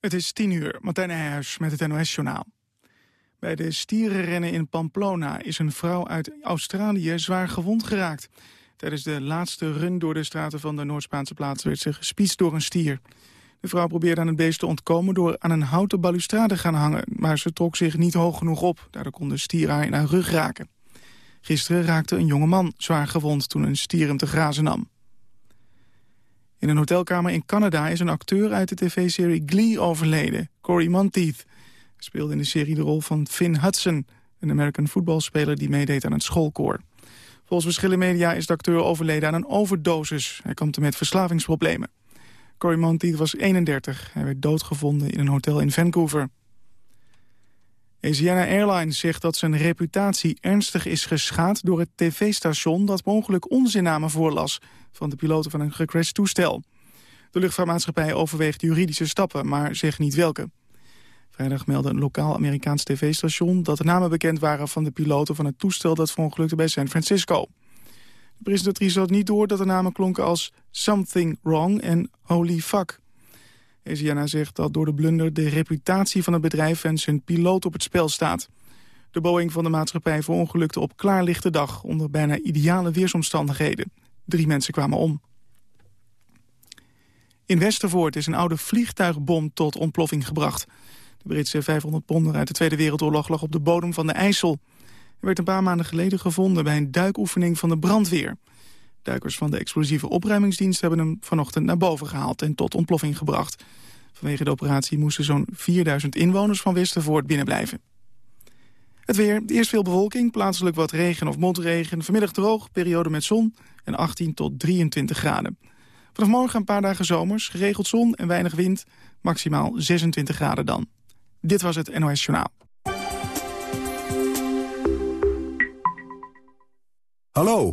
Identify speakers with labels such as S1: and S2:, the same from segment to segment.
S1: Het is tien uur, Martijn Nijhuis met het NOS-journaal. Bij de stierenrennen in Pamplona is een vrouw uit Australië zwaar gewond geraakt. Tijdens de laatste run door de straten van de Noord-Spaanse plaats werd ze gespiest door een stier. De vrouw probeerde aan het beest te ontkomen door aan een houten balustrade gaan hangen, maar ze trok zich niet hoog genoeg op. Daardoor kon de stier haar in haar rug raken. Gisteren raakte een jonge man zwaar gewond toen een stier hem te grazen nam. In een hotelkamer in Canada is een acteur uit de tv-serie Glee overleden, Cory Monteith. Hij speelde in de serie de rol van Finn Hudson, een American voetbalspeler die meedeed aan het schoolkoor. Volgens verschillende media is de acteur overleden aan een overdosis. Hij kampte met verslavingsproblemen. Cory Monteith was 31. Hij werd doodgevonden in een hotel in Vancouver. Asiana Airlines zegt dat zijn reputatie ernstig is geschaad... door het tv-station dat ongeluk onzinnamen voorlas... van de piloten van een gecrashed toestel. De luchtvaartmaatschappij overweegt juridische stappen, maar zegt niet welke. Vrijdag meldde een lokaal Amerikaans tv-station... dat de namen bekend waren van de piloten van het toestel... dat verongelukte bij San Francisco. De presentatrice had niet door dat de namen klonken als Something Wrong en Holy Fuck. Asiana zegt dat door de blunder de reputatie van het bedrijf en zijn piloot op het spel staat. De Boeing van de maatschappij verongelukte op klaarlichte dag onder bijna ideale weersomstandigheden. Drie mensen kwamen om. In Westervoort is een oude vliegtuigbom tot ontploffing gebracht. De Britse 500 ponden uit de Tweede Wereldoorlog lag op de bodem van de IJssel. Hij werd een paar maanden geleden gevonden bij een duikoefening van de brandweer. Duikers van de explosieve opruimingsdienst hebben hem vanochtend naar boven gehaald en tot ontploffing gebracht. Vanwege de operatie moesten zo'n 4000 inwoners van Westervoort binnenblijven. Het weer, eerst veel bewolking, plaatselijk wat regen of motregen. Vanmiddag droog, periode met zon en 18 tot 23 graden. Vanaf morgen een paar dagen zomers, geregeld zon en weinig wind. Maximaal 26 graden dan. Dit was het NOS Journaal.
S2: Hallo,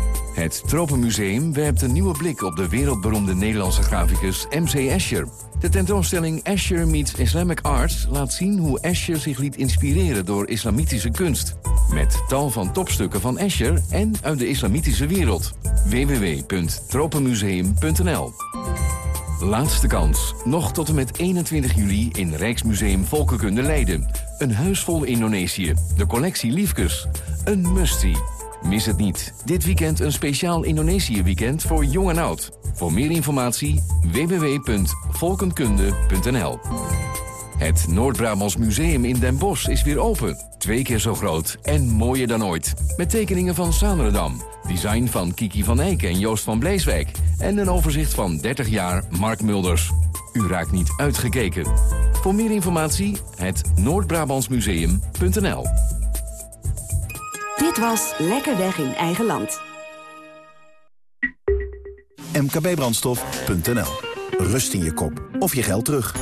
S3: Het Tropenmuseum werpt een nieuwe blik op de wereldberoemde Nederlandse graficus MC Escher. De tentoonstelling Escher meets Islamic Art laat zien hoe Escher zich liet inspireren door islamitische kunst. Met tal van topstukken van Escher en uit de islamitische wereld. www.tropenmuseum.nl Laatste kans. Nog tot en met 21 juli in Rijksmuseum Volkenkunde Leiden. Een huis vol Indonesië. De collectie Liefkes. Een mustie. Mis het niet. Dit weekend een speciaal Indonesië-weekend voor jong en oud. Voor meer informatie www.volkenkunde.nl Het Noord-Brabants Museum in Den Bosch is weer open. Twee keer zo groot en mooier dan ooit. Met tekeningen van Sanredam, design van Kiki van Eyck en Joost van Bleeswijk... en een overzicht van 30 jaar Mark Mulders. U raakt niet uitgekeken. Voor meer informatie het noordbrabantsmuseum.nl
S4: Dit was Lekker Weg in Eigen Land.
S2: mkbbrandstof.nl Rust in je kop of je geld terug.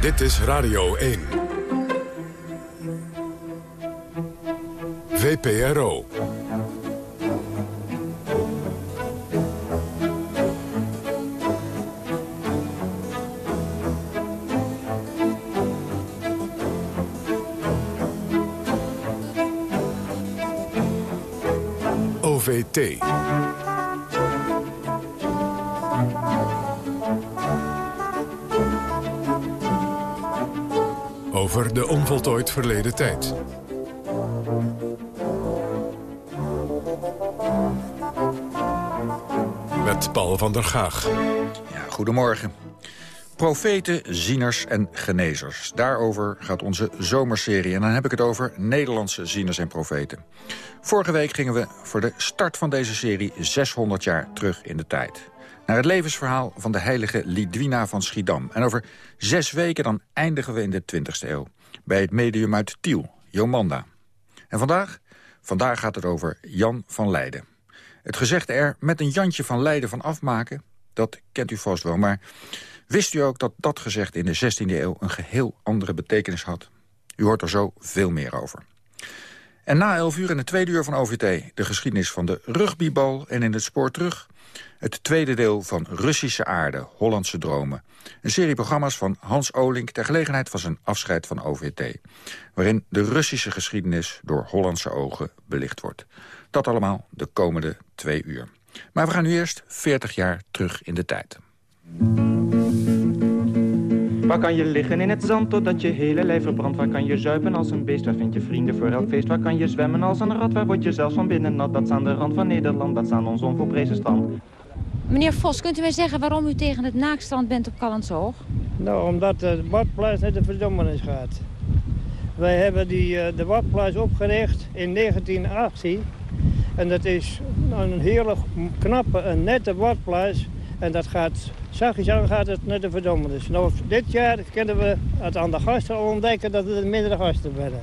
S5: Dit is Radio 1. VPRO. Over de onvoltooid verleden tijd. Met Paul van der Gaag.
S6: Ja, goedemorgen. Profeten, zieners en genezers. Daarover gaat onze zomerserie. En dan heb ik het over Nederlandse zieners en profeten. Vorige week gingen we voor de start van deze serie 600 jaar terug in de tijd. Naar het levensverhaal van de heilige Lidwina van Schiedam. En over zes weken dan eindigen we in de 20e eeuw. Bij het medium uit Tiel, Jomanda. En vandaag? Vandaag gaat het over Jan van Leiden. Het gezegde er met een Jantje van Leiden van afmaken, dat kent u vast wel. Maar wist u ook dat dat gezegd in de 16e eeuw een geheel andere betekenis had? U hoort er zo veel meer over. En na 11 uur in het tweede uur van OVT de geschiedenis van de rugbybal en in het spoor terug het tweede deel van Russische aarde, Hollandse dromen. Een serie programma's van Hans Olink ter gelegenheid van zijn afscheid van OVT. Waarin de Russische geschiedenis door Hollandse ogen belicht wordt. Dat allemaal de komende twee uur. Maar we gaan nu eerst 40 jaar terug in de tijd.
S7: Waar kan je liggen in het zand totdat je hele lijf verbrandt? Waar kan je zuipen als een beest? Waar vind je vrienden voor elk feest? Waar kan je zwemmen als een rat? Waar word je zelfs van binnen nat? Dat is aan de rand van Nederland, dat is aan ons onvolprezen strand.
S8: Meneer Vos, kunt u mij zeggen waarom u tegen het naakstrand bent op Callenshoog?
S9: Nou, omdat de badplaats naar de verdommenis gaat. Wij hebben die, uh, de badplaats opgericht in 1918. En dat is een hele knappe en nette badplaats. En dat gaat, zachtjes aan gaat het naar de verdommenis. Nou, dit jaar kunnen we het aan de gasten ontdekken dat het mindere gasten werden.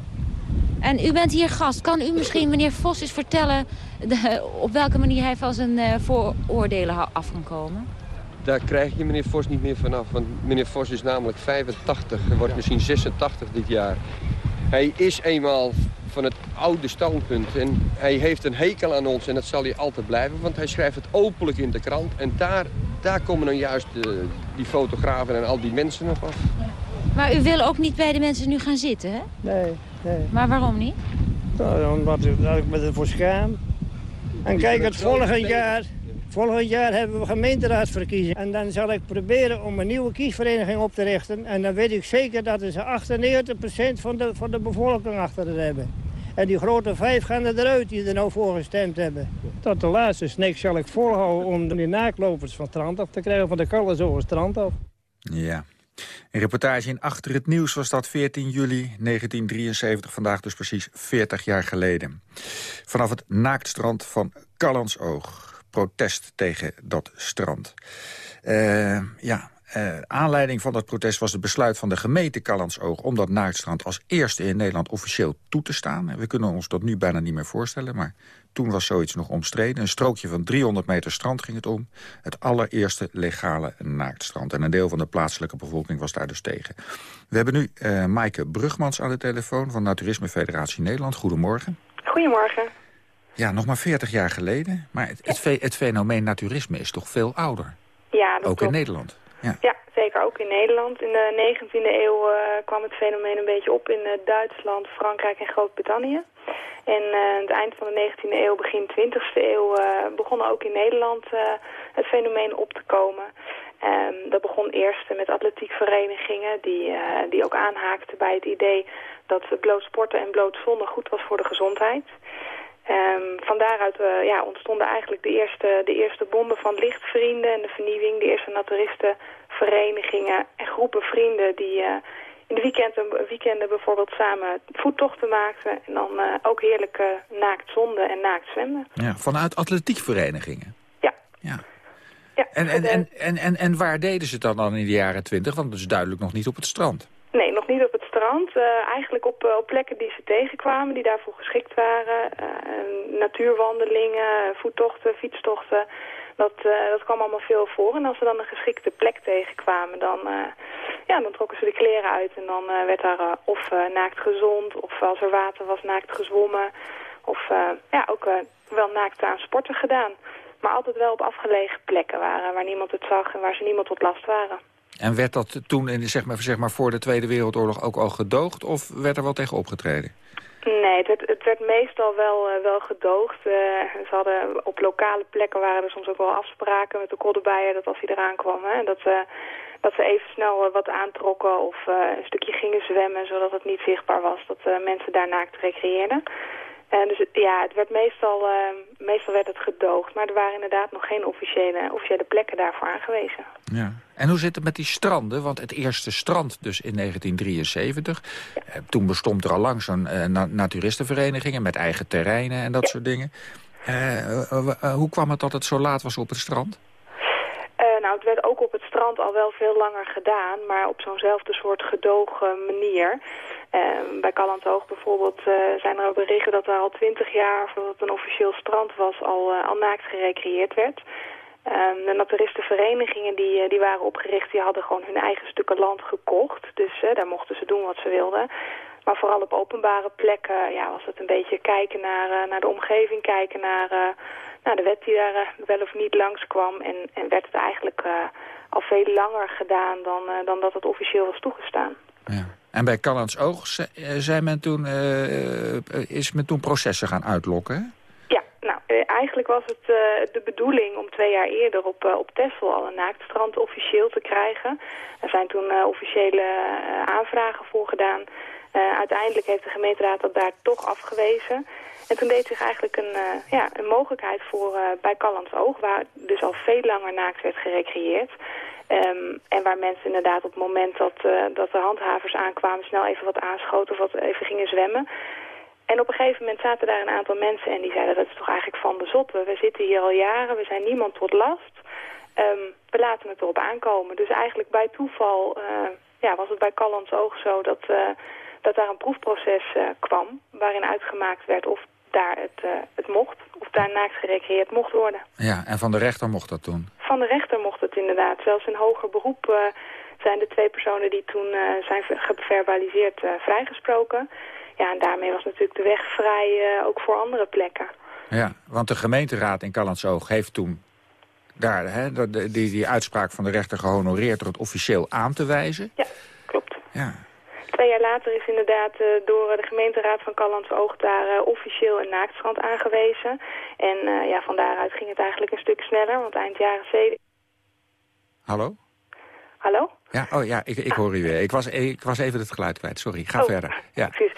S8: En u bent hier gast. Kan u misschien meneer Vos eens vertellen... De, op welke manier hij van zijn uh, vooroordelen af kan komen?
S10: Daar krijg je meneer Vos niet meer vanaf. Want meneer Vos is namelijk 85. Hij wordt misschien 86 dit jaar. Hij is eenmaal van het oude standpunt. En hij heeft een hekel aan ons en dat zal hij altijd blijven. Want hij schrijft het openlijk in de krant. En daar, daar komen dan juist de, die fotografen en al die mensen nog af.
S8: Maar u wil ook niet bij de mensen nu gaan zitten, hè?
S9: Nee, nee.
S8: Maar waarom niet?
S9: Nou, omdat ik me ervoor schaam. En kijk, het volgend jaar, volgend jaar hebben we gemeenteraadsverkiezingen. En dan zal ik proberen om een nieuwe kiesvereniging op te richten. En dan weet ik zeker dat ze 98% van de, van de bevolking achter het hebben. En die grote vijf gaan er eruit die er nou voor gestemd hebben. Tot de laatste snik zal ik volhouden om die naaklopers van strand af te krijgen, van de kallen zo strand af.
S6: Ja, een reportage in Achter het Nieuws was dat 14 juli 1973, vandaag dus precies 40 jaar geleden. Vanaf het naaktstrand van Callandsoog. Protest tegen dat strand. Uh, ja, uh, aanleiding van dat protest was het besluit van de gemeente Callandsoog... om dat naaktstrand als eerste in Nederland officieel toe te staan. We kunnen ons dat nu bijna niet meer voorstellen, maar toen was zoiets nog omstreden. Een strookje van 300 meter strand ging het om. Het allereerste legale naaktstrand. En een deel van de plaatselijke bevolking was daar dus tegen. We hebben nu uh, Maaike Brugmans aan de telefoon van Naturisme Federatie Nederland. Goedemorgen.
S11: Goedemorgen.
S6: Ja, nog maar 40 jaar geleden. Maar het, het, het fenomeen naturisme is toch veel ouder?
S11: Ja, dat
S6: Ook
S11: klopt.
S6: in Nederland. Ja.
S11: ja. zeker ook in Nederland. In de 19e eeuw uh, kwam het fenomeen een beetje op in uh, Duitsland, Frankrijk en Groot-Brittannië. En uh, aan het eind van de 19e eeuw, begin 20e eeuw, begon ook in Nederland het fenomeen op te komen. Um, dat begon eerst met atletiekverenigingen die, die ook aanhaakten bij het idee dat bloot sporten en bloot zwemmen goed was voor de gezondheid. Um, van daaruit uh, ja, ontstonden eigenlijk de eerste, de eerste bonden van lichtvrienden en de vernieuwing. De eerste naturistenverenigingen en groepen vrienden die uh, in de weekenden, weekenden bijvoorbeeld samen voettochten maakten. En dan uh, ook heerlijk naakt zonden en naakt zwemmen.
S6: Ja, vanuit atletiekverenigingen?
S11: Ja.
S6: ja.
S11: ja
S6: en, en, en, en, en, en waar deden ze het dan in de jaren twintig? Want dat is duidelijk nog niet op het strand.
S11: Nee, nog niet op het Uh, eigenlijk op, uh, op plekken die ze tegenkwamen, die daarvoor geschikt waren. Uh, natuurwandelingen, voettochten, fietstochten. Dat, dat kwam allemaal veel voor. En als ze dan een geschikte plek tegenkwamen, dan, ja, dan trokken ze de kleren uit. En dan werd daar of naakt gezond, of als er water was, naakt gezwommen. Of ja, ook wel naakt aan sporten gedaan. Maar altijd wel op afgelegen plekken waar, waar niemand het zag en waar ze niemand tot last waren.
S6: En werd dat toen, in, zeg, maar, zeg maar voor de Tweede Wereldoorlog, ook al gedoogd? Of werd er wel tegen opgetreden?
S11: Nee, het werd, het werd meestal wel, uh, wel gedoogd. Uh, ze hadden op lokale plekken waren er soms ook wel afspraken met de koddenbijer dat als hij eraan kwam, hè, dat, uh, dat ze even snel wat aantrokken of een stukje gingen zwemmen, zodat het niet zichtbaar was dat mensen daar naakt recreëerden. Uh, dus het, ja, het werd meestal, uh, meestal werd het gedoogd. Maar er waren inderdaad nog geen officiële, officiële plekken daarvoor aangewezen.
S6: Ja. En hoe zit het met die stranden? Want het eerste strand dus in 1973. Ja. Uh, toen bestond er al lang zo'n na naturistenverenigingen met eigen terreinen en dat ja. soort dingen. hoe kwam het dat het zo laat was op het strand?
S11: nou, het werd ook op het strand al wel veel langer gedaan, maar op zo'nzelfde soort gedogen manier. Ehm, bij Callandhoog bijvoorbeeld uh, zijn er berichten dat er al twintig jaar, voordat het een officieel strand was, al, uh, al naakt gerecreëerd werd. Um, de naturistenverenigingen die, die waren opgericht, die hadden gewoon hun eigen stukken land gekocht. Dus daar mochten ze doen wat ze wilden. Maar vooral op openbare plekken ja, was het een beetje kijken naar, naar de omgeving, kijken naar, naar de wet die daar wel of niet langskwam. En, en werd het eigenlijk al veel langer gedaan dan, dan dat het officieel was toegestaan.
S6: Ja. En bij Callans Oog zijn men toen, uh, is men toen processen gaan uitlokken,
S11: Ja, nou, eigenlijk was het de bedoeling om twee jaar eerder op, uh, op Texel al een naaktstrand officieel te krijgen. Er zijn toen officiële aanvragen voor gedaan. uiteindelijk heeft de gemeenteraad dat daar toch afgewezen. En toen deed zich eigenlijk een, ja, een mogelijkheid voor bij Callans Oog, waar dus al veel langer naakt werd gerecreëerd. Um, en waar mensen inderdaad op het moment dat, uh, dat de handhavers aankwamen... snel even wat aanschoten of wat even gingen zwemmen. En op een gegeven moment zaten daar een aantal mensen... en die zeiden dat is toch eigenlijk van de zotte. We zitten hier al jaren, we zijn niemand tot last. Um, we laten het erop aankomen. Dus eigenlijk bij toeval uh, ja, was het bij Callans Oog zo... dat, uh, dat daar een proefproces kwam waarin uitgemaakt werd... of daar het, het mocht, of daar gerecreëerd mocht worden.
S6: Ja, en van de rechter mocht dat toen?
S11: Van de rechter mocht het inderdaad. Zelfs in hoger beroep uh, zijn de twee personen die toen uh, zijn geverbaliseerd vrijgesproken. Ja, en daarmee was natuurlijk de weg vrij ook voor andere plekken.
S6: Ja, want de gemeenteraad in Callandsoog heeft toen daar hè, die, die uitspraak van de rechter gehonoreerd door het officieel aan te wijzen.
S11: Ja, klopt.
S6: Ja,
S11: Twee jaar later is inderdaad door de gemeenteraad van Callans Oog daar officieel een naaktstrand aangewezen. En uh, ja, van daaruit ging het eigenlijk een stuk sneller, want eind jaren 70...
S6: Hallo?
S11: Hallo?
S6: Ja, oh ja, ik, ik ah. hoor u weer. Ik was, ik was even het geluid kwijt, sorry. Ga
S11: oh,
S6: verder. Ja.
S11: Precies.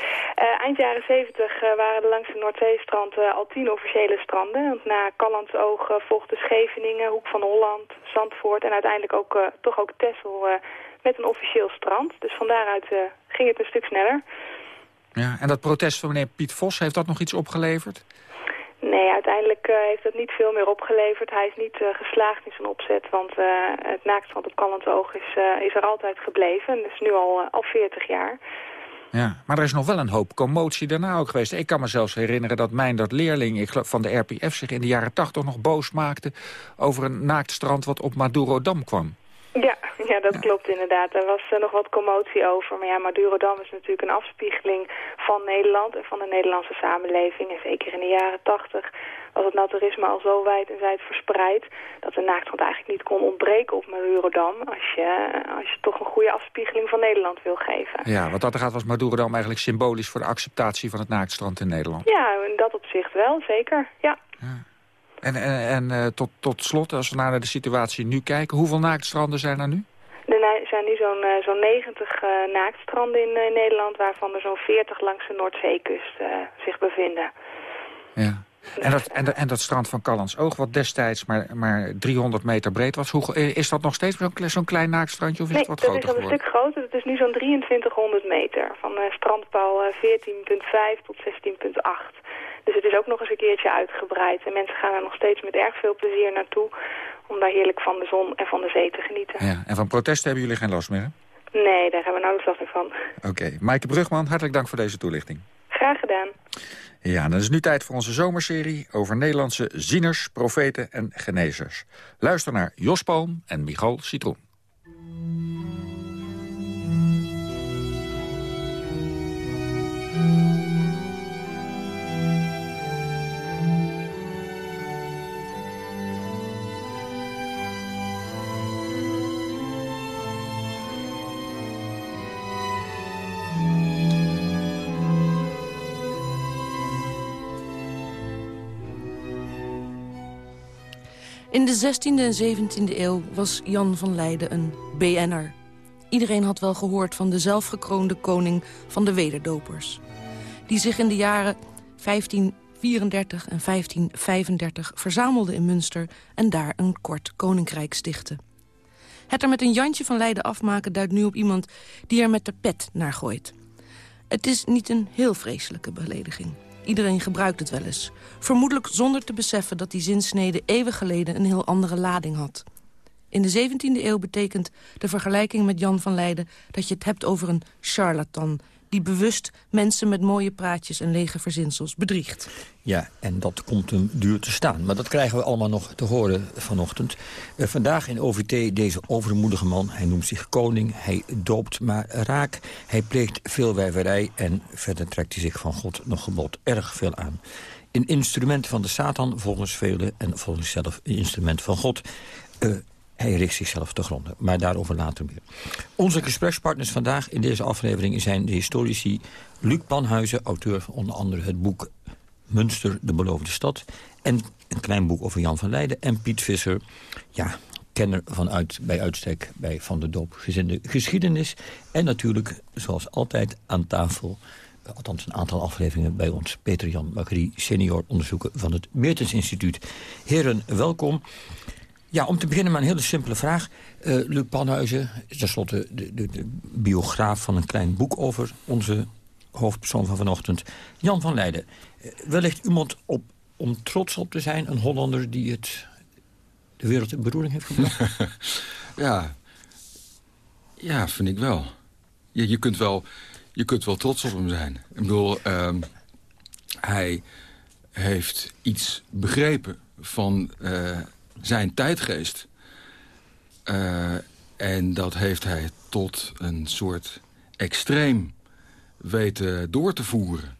S11: eind jaren 70 waren er langs de Noordzeestrand al tien officiële stranden. Want na Callans Oog volgde Scheveningen, Hoek van Holland, Zandvoort en uiteindelijk ook, toch ook Texel met een officieel strand. Dus van daaruit uh, ging het een stuk sneller.
S6: Ja, en dat protest van meneer Piet Vos, heeft dat nog iets opgeleverd?
S11: Nee, uiteindelijk uh, heeft dat niet veel meer opgeleverd. Hij is niet uh, geslaagd in zijn opzet, want het naaktstrand op Kallend Oog is, er altijd gebleven. Dat is nu al, al 40 jaar.
S6: Ja, maar er is nog wel een hoop commotie daarna ook geweest. Ik kan me zelfs herinneren dat mijn dat leerling ik van de RPF zich in de jaren 80 nog boos maakte over een naaktstrand wat op Madurodam kwam.
S11: Ja, ja, dat klopt inderdaad. Er was uh, nog wat commotie over. Maar ja, Madurodam is natuurlijk een afspiegeling van Nederland en van de Nederlandse samenleving. En zeker in de jaren tachtig was het naturisme al zo wijd en zijd verspreid... dat de naaktstrand eigenlijk niet kon ontbreken op Madurodam... Als je, als je toch een goede afspiegeling van Nederland wil geven.
S6: Ja, wat dat er gaat was Madurodam eigenlijk symbolisch... voor de acceptatie van het naaktstrand in Nederland.
S11: Ja, in dat opzicht wel, zeker, ja.
S6: ja. En, en, en uh, tot, tot slot, als we naar de situatie nu kijken... hoeveel naaktstranden zijn er nu?
S11: Er zijn nu zo'n uh, zo'n 90 uh, naaktstranden in uh, Nederland... waarvan er zo'n 40 langs de Noordzeekust zich bevinden.
S6: Ja. En dat, en, en dat strand van Callans Oog, wat destijds maar, maar 300 meter breed was... Hoe, is dat nog steeds zo'n zo klein naaktstrandje of is
S11: nee,
S6: het wat groter
S11: geworden?
S6: Nee,
S11: dat is al een stuk groter. Het is nu zo'n 2300 meter. Van strandpaal 14,5 tot 16,8. Dus het is ook nog eens een keertje uitgebreid. En mensen gaan er nog steeds met erg veel plezier naartoe... om daar heerlijk van de zon en van de zee te genieten.
S6: Ja, en van protesten hebben jullie geen last meer, hè?
S11: Nee, daar hebben we nauwelijks last meer van.
S6: Oké. Okay. Maaike Brugman, hartelijk dank voor deze toelichting.
S11: Graag gedaan.
S6: Ja, dan is nu tijd voor onze zomerserie over Nederlandse zieners, profeten en genezers. Luister naar Jos Palm en Michal Citroen.
S12: In de 16e en 17e eeuw was Jan van Leiden een BN'er. Iedereen had wel gehoord van de zelfgekroonde koning van de wederdopers. Die zich in de jaren 1534 en 1535 verzamelde in Münster... en daar een kort koninkrijk stichtte. Het er met een Jantje van Leiden afmaken duidt nu op iemand... die er met de pet naar gooit. Het is niet een heel vreselijke belediging. Iedereen gebruikt het wel eens. Vermoedelijk zonder te beseffen dat die zinsnede eeuwen geleden een heel andere lading had. In de 17e eeuw betekent de vergelijking met Jan van Leiden... dat je het hebt over een charlatan die bewust mensen met mooie praatjes en lege verzinsels bedriegt.
S13: Ja, en dat komt hem duur te staan. Maar dat krijgen we allemaal nog te horen vanochtend. Uh, vandaag in OVT deze overmoedige man. Hij noemt zich koning, hij doopt maar raak. Hij pleegt veel wijverij en verder trekt hij zich van God nog gebod erg veel aan. Een instrument van de Satan, volgens velen, en volgens zelf een instrument van God... Uh, hij richt zichzelf te gronden, maar daarover later meer. Onze gesprekspartners vandaag in deze aflevering zijn de historici Luc Panhuizen, auteur van onder andere het boek Münster, de beloofde stad... en een klein boek over Jan van Leiden en Piet Visser... ja, kenner vanuit, bij uitstek bij Van der Doop gezinde geschiedenis... en natuurlijk, zoals altijd, aan tafel althans een aantal afleveringen bij ons... Peter Jan Magrie, senior onderzoeker van het Meertens Instituut. Heren, welkom. Ja, om te beginnen met een hele simpele vraag. Uh, Luc Panhuizen tenslotte de, de, biograaf van een klein boek over onze hoofdpersoon van vanochtend. Jan van Leiden. Uh, wellicht iemand op, om trots op te zijn, een Hollander die het de wereld in beroering heeft gebracht?
S14: ja. ja, vind ik wel. Je, je, kunt wel. je kunt wel trots op hem zijn. Ik bedoel, uh, hij heeft iets begrepen van uh, zijn tijdgeest. Uh, en dat heeft hij tot een soort extreem weten door te voeren.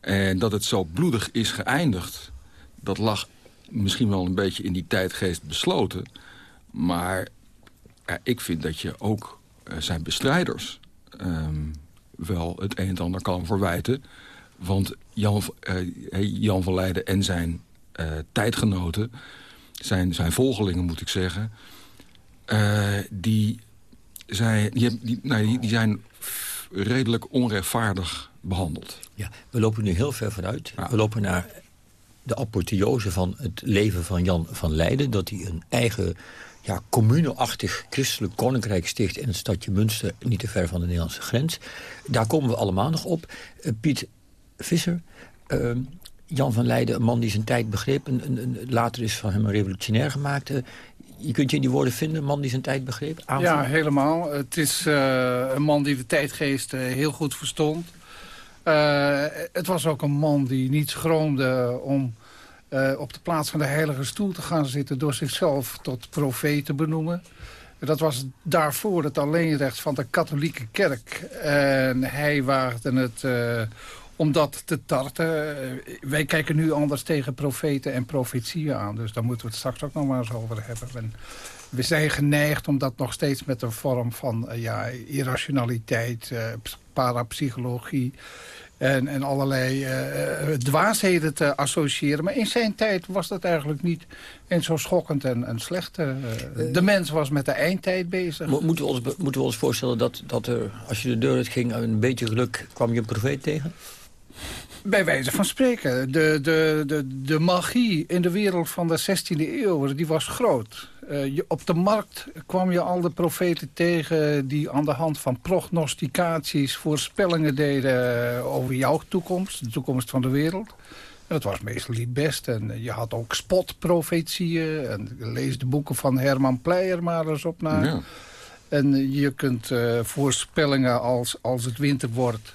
S14: En dat het zo bloedig is geëindigd... dat lag misschien wel een beetje in die tijdgeest besloten. Maar ik vind dat je ook uh, zijn bestrijders... Um, wel het een en ander kan verwijten. Want Jan, uh, Jan van Leiden en zijn tijdgenoten zijn, zijn volgelingen moet ik zeggen... Uh, die, zijn, die, die, nee, die zijn redelijk onrechtvaardig behandeld.
S13: Ja, we lopen nu heel ver vooruit. Ja. We lopen naar de apotheose van het leven van Jan van Leiden... dat hij een eigen ja, communeachtig christelijk koninkrijk sticht... in het stadje Münster, niet te ver van de Nederlandse grens. Daar komen we allemaal nog op. Uh, Piet Visser, uh, Jan van Leiden, een man die zijn tijd begreep... Een, een, een, later is van hem een revolutionair gemaakt. Uh, je kunt je in die woorden vinden, een man die zijn tijd begreep?
S15: Aanvullen? Ja, helemaal. Het is uh, een man die de tijdgeest uh, heel goed verstond. het was ook een man die niet schroomde om op de plaats van de heilige stoel te gaan zitten... door zichzelf tot profeet te benoemen. Dat was daarvoor het alleenrecht van de katholieke kerk. En hij waagde het om dat te tarten. Wij kijken nu anders tegen profeten en profetieën aan. Dus daar moeten we het straks ook nog maar eens over hebben. En we zijn geneigd om dat nog steeds met een vorm van uh, ja, irrationaliteit, uh, parapsychologie... En, en allerlei uh, dwaasheden te associëren. Maar in zijn tijd was dat eigenlijk niet en zo schokkend en, en slecht. de mens was met de eindtijd bezig.
S13: Moeten we ons, moeten we ons voorstellen dat, dat er, als je de deur uit ging... een beetje geluk kwam je een profeet tegen?
S15: Bij wijze van spreken. De, de, de, de magie in de wereld van de 16e eeuw die was groot. Uh, je, op de markt kwam je al de profeten tegen... die aan de hand van prognosticaties voorspellingen deden over jouw toekomst. De toekomst van de wereld. Dat was meestal niet best. En je had ook spotprofetieën. En lees de boeken van Herman Pleijer maar eens op naar. Ja. En je kunt uh, voorspellingen als, als het winter wordt,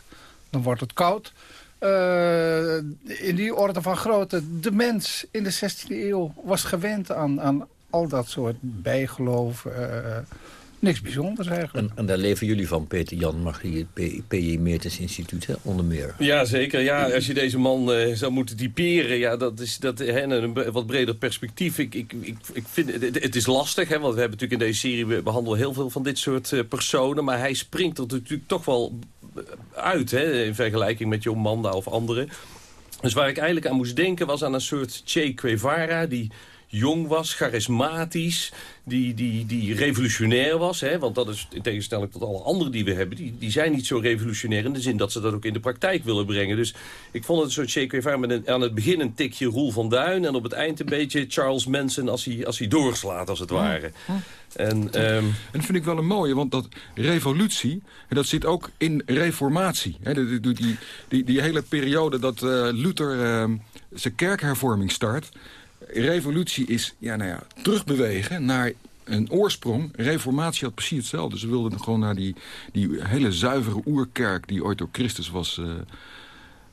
S15: dan wordt het koud. Uh, in die orde van grootte. De mens in de 16e eeuw was gewend aan, aan al dat soort bijgeloof. Uh, niks bijzonders eigenlijk.
S13: En, en, daar leven jullie van, Peter Jan Magrie, het PJ Meertens Instituut, hè, onder meer.
S16: Ja, zeker. Ja, als je deze man uh, zou moeten typeren, ja, dat is dat, hè, een wat breder perspectief. Ik, ik, ik, ik vind, het, het, is lastig, hè, want we hebben natuurlijk in deze serie... we behandelen heel veel van dit soort uh, personen... maar hij springt er natuurlijk toch wel uit, hè, in vergelijking met John Manda of anderen. Dus waar ik eigenlijk aan moest denken was aan een soort Che Guevara... die jong was, charismatisch, die, die, die revolutionair was. Hè? Want dat is in tegenstelling tot alle anderen die we hebben... Die, die zijn niet zo revolutionair in de zin dat ze dat ook in de praktijk willen brengen. Dus ik vond het een soort Che Guevara met een, aan het begin een tikje Roel van Duin... en op het eind een beetje Charles Manson als hij, als hij doorslaat, als het ware. En, um...
S14: en dat vind ik wel een mooie, want dat revolutie, dat zit ook in reformatie. Hè? Die, die, die, die, hele periode dat uh, Luther uh, zijn kerkhervorming start revolutie is ja, nou ja, terugbewegen naar een oorsprong. Reformatie had precies hetzelfde. Ze wilden gewoon naar die, die hele zuivere oerkerk... die ooit door Christus was uh,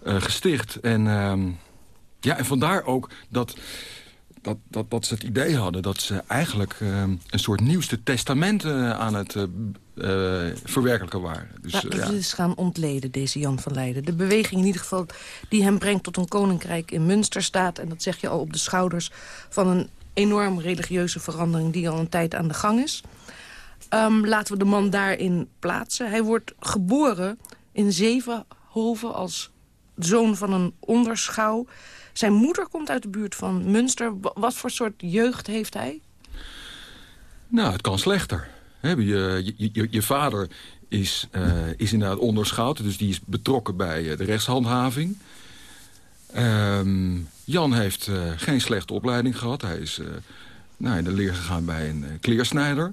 S14: uh, gesticht. En, uh, ja, en vandaar ook dat, dat, dat, dat ze het idee hadden... dat ze eigenlijk een soort nieuwste testament aan het verwerkelijken waren.
S12: Dus, ja, dat is gaan ontleden, deze Jan van Leiden. De beweging in ieder geval die hem brengt tot een koninkrijk in Münster staat... en dat zeg je al op de schouders van een enorm religieuze verandering die al een tijd aan de gang is. Um, laten we de man daarin plaatsen. Hij wordt geboren in Zevenhoven als zoon van een onderschouw. Zijn moeder komt uit de buurt van Münster. Wat voor soort jeugd heeft hij?
S14: Nou, het kan slechter. Je, je, je, je vader is, uh, is inderdaad onderschout, dus die is betrokken bij eh, de rechtshandhaving. Um, Jan heeft uh, geen slechte opleiding gehad. Hij is uh, nou, in de leer gegaan bij een kleersnijder.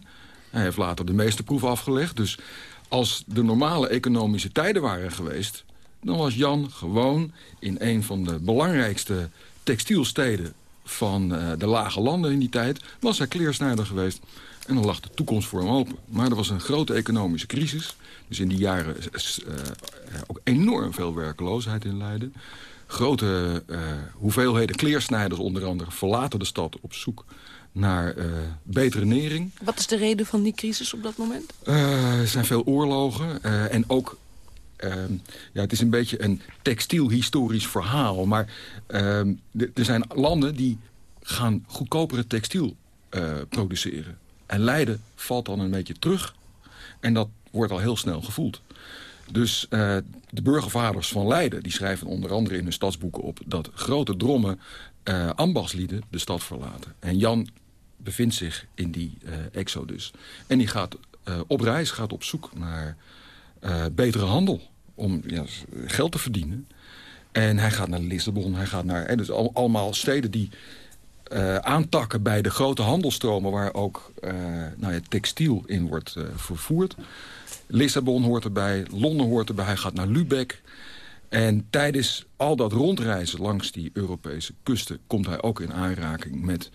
S14: Hij heeft later de meeste proeven afgelegd. Dus als de normale economische tijden waren geweest... dan was Jan gewoon in een van de belangrijkste textielsteden... van de lage landen in die tijd, was hij kleersnijder geweest. En dan lag de toekomst voor hem open. Maar er was een grote economische crisis. Dus in die jaren ook enorm veel werkloosheid in Leiden grote uh, hoeveelheden kleersnijders onder andere verlaten de stad op zoek naar uh, betere nering.
S12: Wat is de reden van die crisis op dat moment?
S14: Uh, er zijn veel oorlogen en ook... Ehm, ja, het is een beetje een textielhistorisch verhaal. Maar ehm, er zijn landen die gaan goedkopere textiel produceren. En Leiden valt dan een beetje terug. En dat wordt al heel snel gevoeld. Dus uh, de burgervaders van Leiden die schrijven onder andere in hun stadsboeken op... dat grote drommen uh, ambachtslieden de stad verlaten. En Jan bevindt zich in die exodus. En die gaat op reis, gaat op zoek naar betere handel. Om ja, geld te verdienen. En hij gaat naar Lissabon, hij gaat naar... dus al, allemaal steden die aantakken bij de grote handelstromen... waar ook nou ja, textiel in wordt vervoerd... Lissabon hoort erbij, Londen hoort erbij, hij gaat naar Lübeck. En tijdens al dat rondreizen langs die Europese kusten... komt hij ook in aanraking met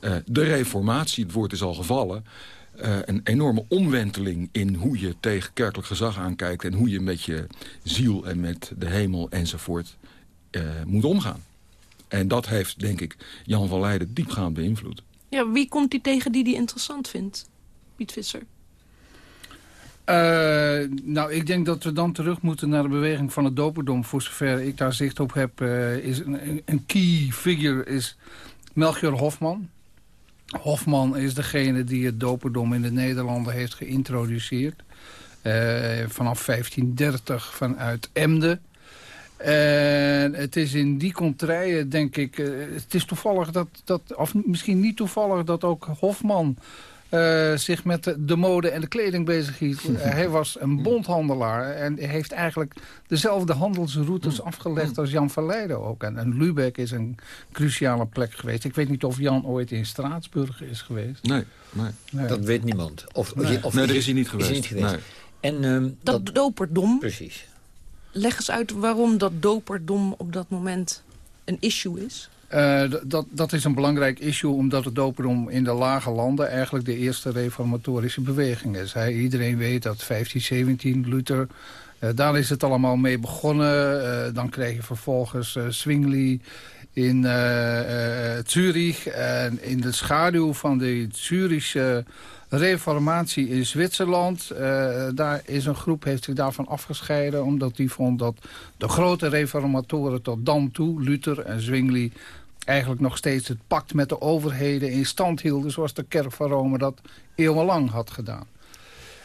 S14: uh, de reformatie. Het woord is al gevallen. Uh, een enorme omwenteling in hoe je tegen kerkelijk gezag aankijkt... en hoe je met je ziel en met de hemel enzovoort uh, moet omgaan. En dat heeft, denk ik, Jan van Leiden diepgaand beïnvloed.
S12: Ja, wie komt hij tegen die hij interessant vindt? Piet Visser.
S15: Uh, nou, ik denk dat we dan terug moeten naar de beweging van het doperdom. Voor zover ik daar zicht op heb, uh, is een, een, key figure is Melchior Hofman. Hofman is degene die het doperdom in de Nederlanden heeft geïntroduceerd. Uh, vanaf 1530 vanuit Emden. En het is in die contraien, denk ik... het is toevallig dat, dat... Of misschien niet toevallig dat ook Hofman uh, zich met de, de, mode en de kleding bezig hield. Uh, hij was een bondhandelaar en heeft eigenlijk dezelfde handelsroutes afgelegd als Jan van Leiden ook. En, en Lübeck is een cruciale plek geweest. Ik weet niet of Jan ooit in Straatsburg is geweest.
S14: Nee, nee.
S13: nee. dat weet niemand. Of,
S14: nee.
S13: of
S14: nee, daar is hij niet geweest. Hij niet geweest. Nee.
S12: En, um, dat, dat doperdom,
S13: precies.
S12: leg eens uit waarom dat doperdom op dat moment een issue is.
S15: Uh, dat, dat is een belangrijk issue omdat het dopendom in de lage landen eigenlijk de eerste reformatorische beweging is. Iedereen weet dat 1517 Luther, uh, daar is het allemaal mee begonnen. Uh, dan krijg je vervolgens Zwingli in Zurich en in de schaduw van de Zurichse reformatie in Zwitserland. daar is een groep, heeft zich daarvan afgescheiden... omdat die vond dat de grote reformatoren tot dan toe, Luther en Zwingli eigenlijk nog steeds het pact met de overheden in stand hielden... zoals de kerk van Rome dat eeuwenlang had gedaan.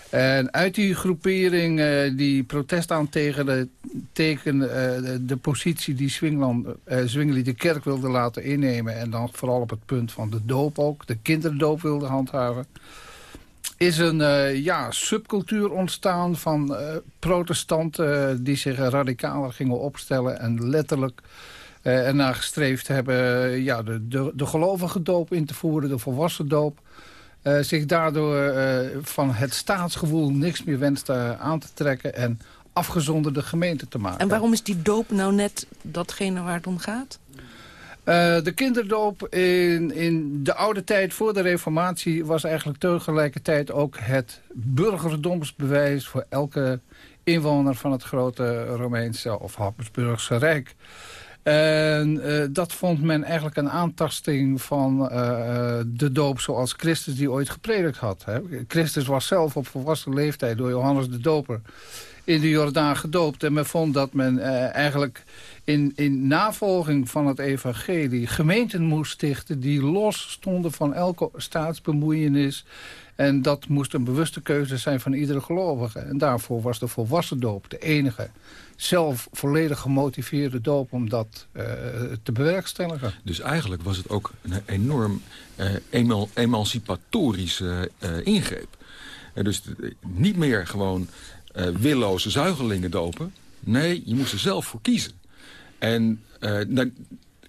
S15: En uit die groepering, uh, die protest aan tegen de, tegen, uh, de, positie die Zwingland, uh, Zwingli de kerk wilde laten innemen... en dan vooral op het punt van de doop ook, de kinderdoop wilde handhaven... is een ja, subcultuur ontstaan van protestanten die zich radicaler gingen opstellen... en letterlijk uh, ernaar gestreefd hebben ja, de, de, de gelovige doop in te voeren, de volwassen doop. Uh, zich daardoor uh, van het staatsgevoel niks meer wenst aan te trekken... en afgezonderde gemeente te maken.
S12: En waarom is die doop nou net datgene waar het om gaat?
S15: Uh, de kinderdoop in, in de oude tijd voor de reformatie... was eigenlijk tegelijkertijd ook het burgerdomsbewijs... voor elke inwoner van het grote Romeinse of Habsburgse Rijk. En uh, dat vond men eigenlijk een aantasting van uh, de doop zoals Christus die ooit gepredikt had. Hè. Christus was zelf op volwassen leeftijd door Johannes de Doper in de Jordaan gedoopt. En men vond dat men eigenlijk in, in navolging van het evangelie gemeenten moest stichten... die los stonden van elke staatsbemoeienis... En dat moest een bewuste keuze zijn van iedere gelovige. En daarvoor was de volwassen doop de enige zelf volledig gemotiveerde doop om dat uh, te bewerkstelligen.
S14: Dus eigenlijk was het ook een enorm uh, emancipatorische uh, ingreep. dus niet meer gewoon willoze zuigelingen dopen. Nee, je moest er zelf voor kiezen. En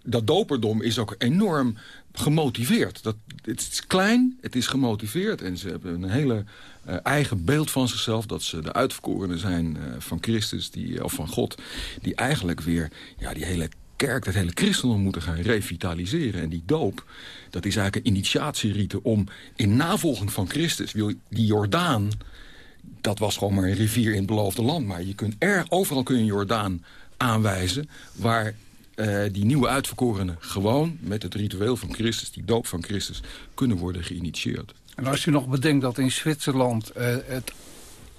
S14: dat doperdom is ook enorm gemotiveerd. Dat, het is klein, het is gemotiveerd en ze hebben een hele uh, eigen beeld van zichzelf... dat ze de uitverkorenen zijn uh, van Christus die, of van God... die eigenlijk weer ja, die hele kerk, dat hele christendom moeten gaan revitaliseren. En die doop, dat is eigenlijk een initiatieriete om in navolging van Christus... die Jordaan, dat was gewoon maar een rivier in het beloofde land... maar je kunt er, overal kun je Jordaan aanwijzen... waar uh, die nieuwe uitverkorenen gewoon met het ritueel van Christus, die doop van Christus, kunnen worden geïnitieerd.
S15: En als je nog bedenkt dat in Zwitserland uh, het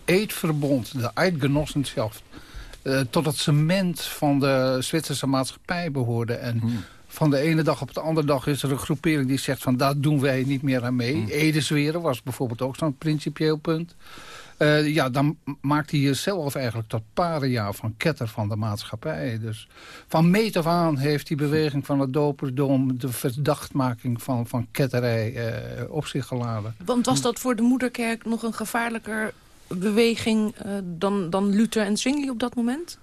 S15: eedverbond, de Eidgenossenschaft, uh, tot het cement van de Zwitserse maatschappij behoorde. En hmm. van de ene dag op de andere dag is er een groepering die zegt van daar doen wij niet meer aan mee. Hmm. Edezweren was bijvoorbeeld ook zo'n principieel punt. Uh, ja, dan maakt hij jezelf eigenlijk tot paria van ketter van de maatschappij. Dus van meet af aan heeft die beweging van het doperdom... de verdachtmaking van, van ketterij uh, op zich geladen.
S12: Want was dat voor de moederkerk nog een gevaarlijker beweging... Uh, dan, dan Luther en Zwingli op dat moment?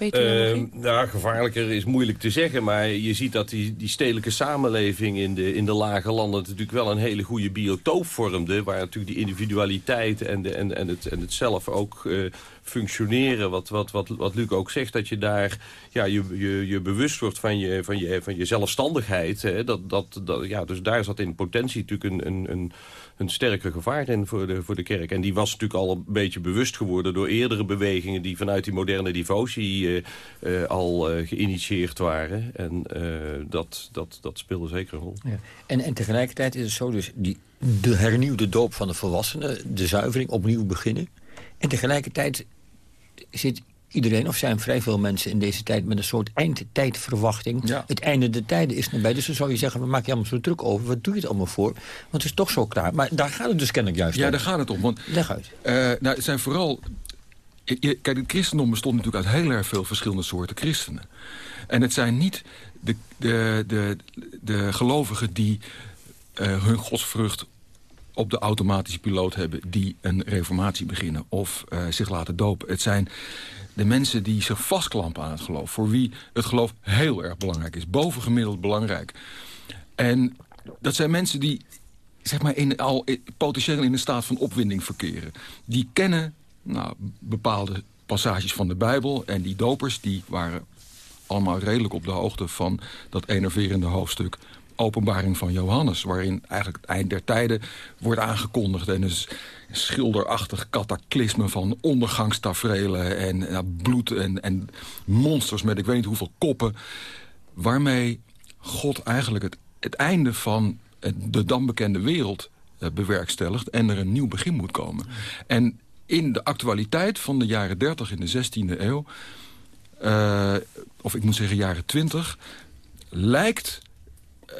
S16: Uh, nou, gevaarlijker is moeilijk te zeggen. Maar je ziet dat die, die stedelijke samenleving in de, in de lage landen... natuurlijk wel een hele goede biotoop vormde. Waar natuurlijk die individualiteit en, de, en, en, het, en het zelf ook uh, functioneren. Wat, wat, wat, wat Luc ook zegt, dat je daar ja, je, je, je bewust wordt van je, van je, van je zelfstandigheid. Hè? Dat, dat, dat, ja, dus daar zat in potentie natuurlijk een... een, een een sterke gevaar in voor de, voor de kerk. En die was natuurlijk al een beetje bewust geworden door eerdere bewegingen... die vanuit die moderne devotie uh, uh, al uh, geïnitieerd waren. En dat, dat, dat speelde zeker een rol. Ja.
S13: En, en tegelijkertijd is het zo dus die, de hernieuwde doop van de volwassenen... de zuivering, opnieuw beginnen. En tegelijkertijd zit iedereen, of zijn vrij veel mensen in deze tijd... met een soort eindtijdverwachting. Ja. Het einde der tijden is nabij. Dus dan zou je zeggen, we maken je allemaal zo druk over. Wat doe je het allemaal voor? Want het is toch zo klaar. Maar daar gaat het dus kennelijk juist
S14: ja,
S13: om.
S14: daar gaat het om. Want,
S13: Leg uit.
S14: Uh, nou, het zijn vooral... Kijk, het christendom bestond natuurlijk uit heel erg veel verschillende soorten christenen. En het zijn niet de, de, de, de gelovigen die uh, hun godsvrucht op de automatische piloot hebben... die een reformatie beginnen of uh, zich laten dopen. Het zijn de mensen die zich vastklampen aan het geloof. Voor wie het geloof heel erg belangrijk is. Bovengemiddeld belangrijk. En dat zijn mensen die zeg maar, in, al potentieel in een staat van opwinding verkeren. Die kennen nou, bepaalde passages van de Bijbel. En die dopers die waren allemaal redelijk op de hoogte van dat enerverende hoofdstuk openbaring van Johannes... waarin eigenlijk het eind der tijden wordt aangekondigd... en dus schilderachtig cataclysme van ondergangstafrelen... en bloed en, en monsters met ik weet niet hoeveel koppen... waarmee God eigenlijk het, het einde van de dan bekende wereld uh, bewerkstelligt... en er een nieuw begin moet komen. En in de actualiteit van de jaren 30 in de 16e eeuw... Uh, of ik moet zeggen jaren 20... lijkt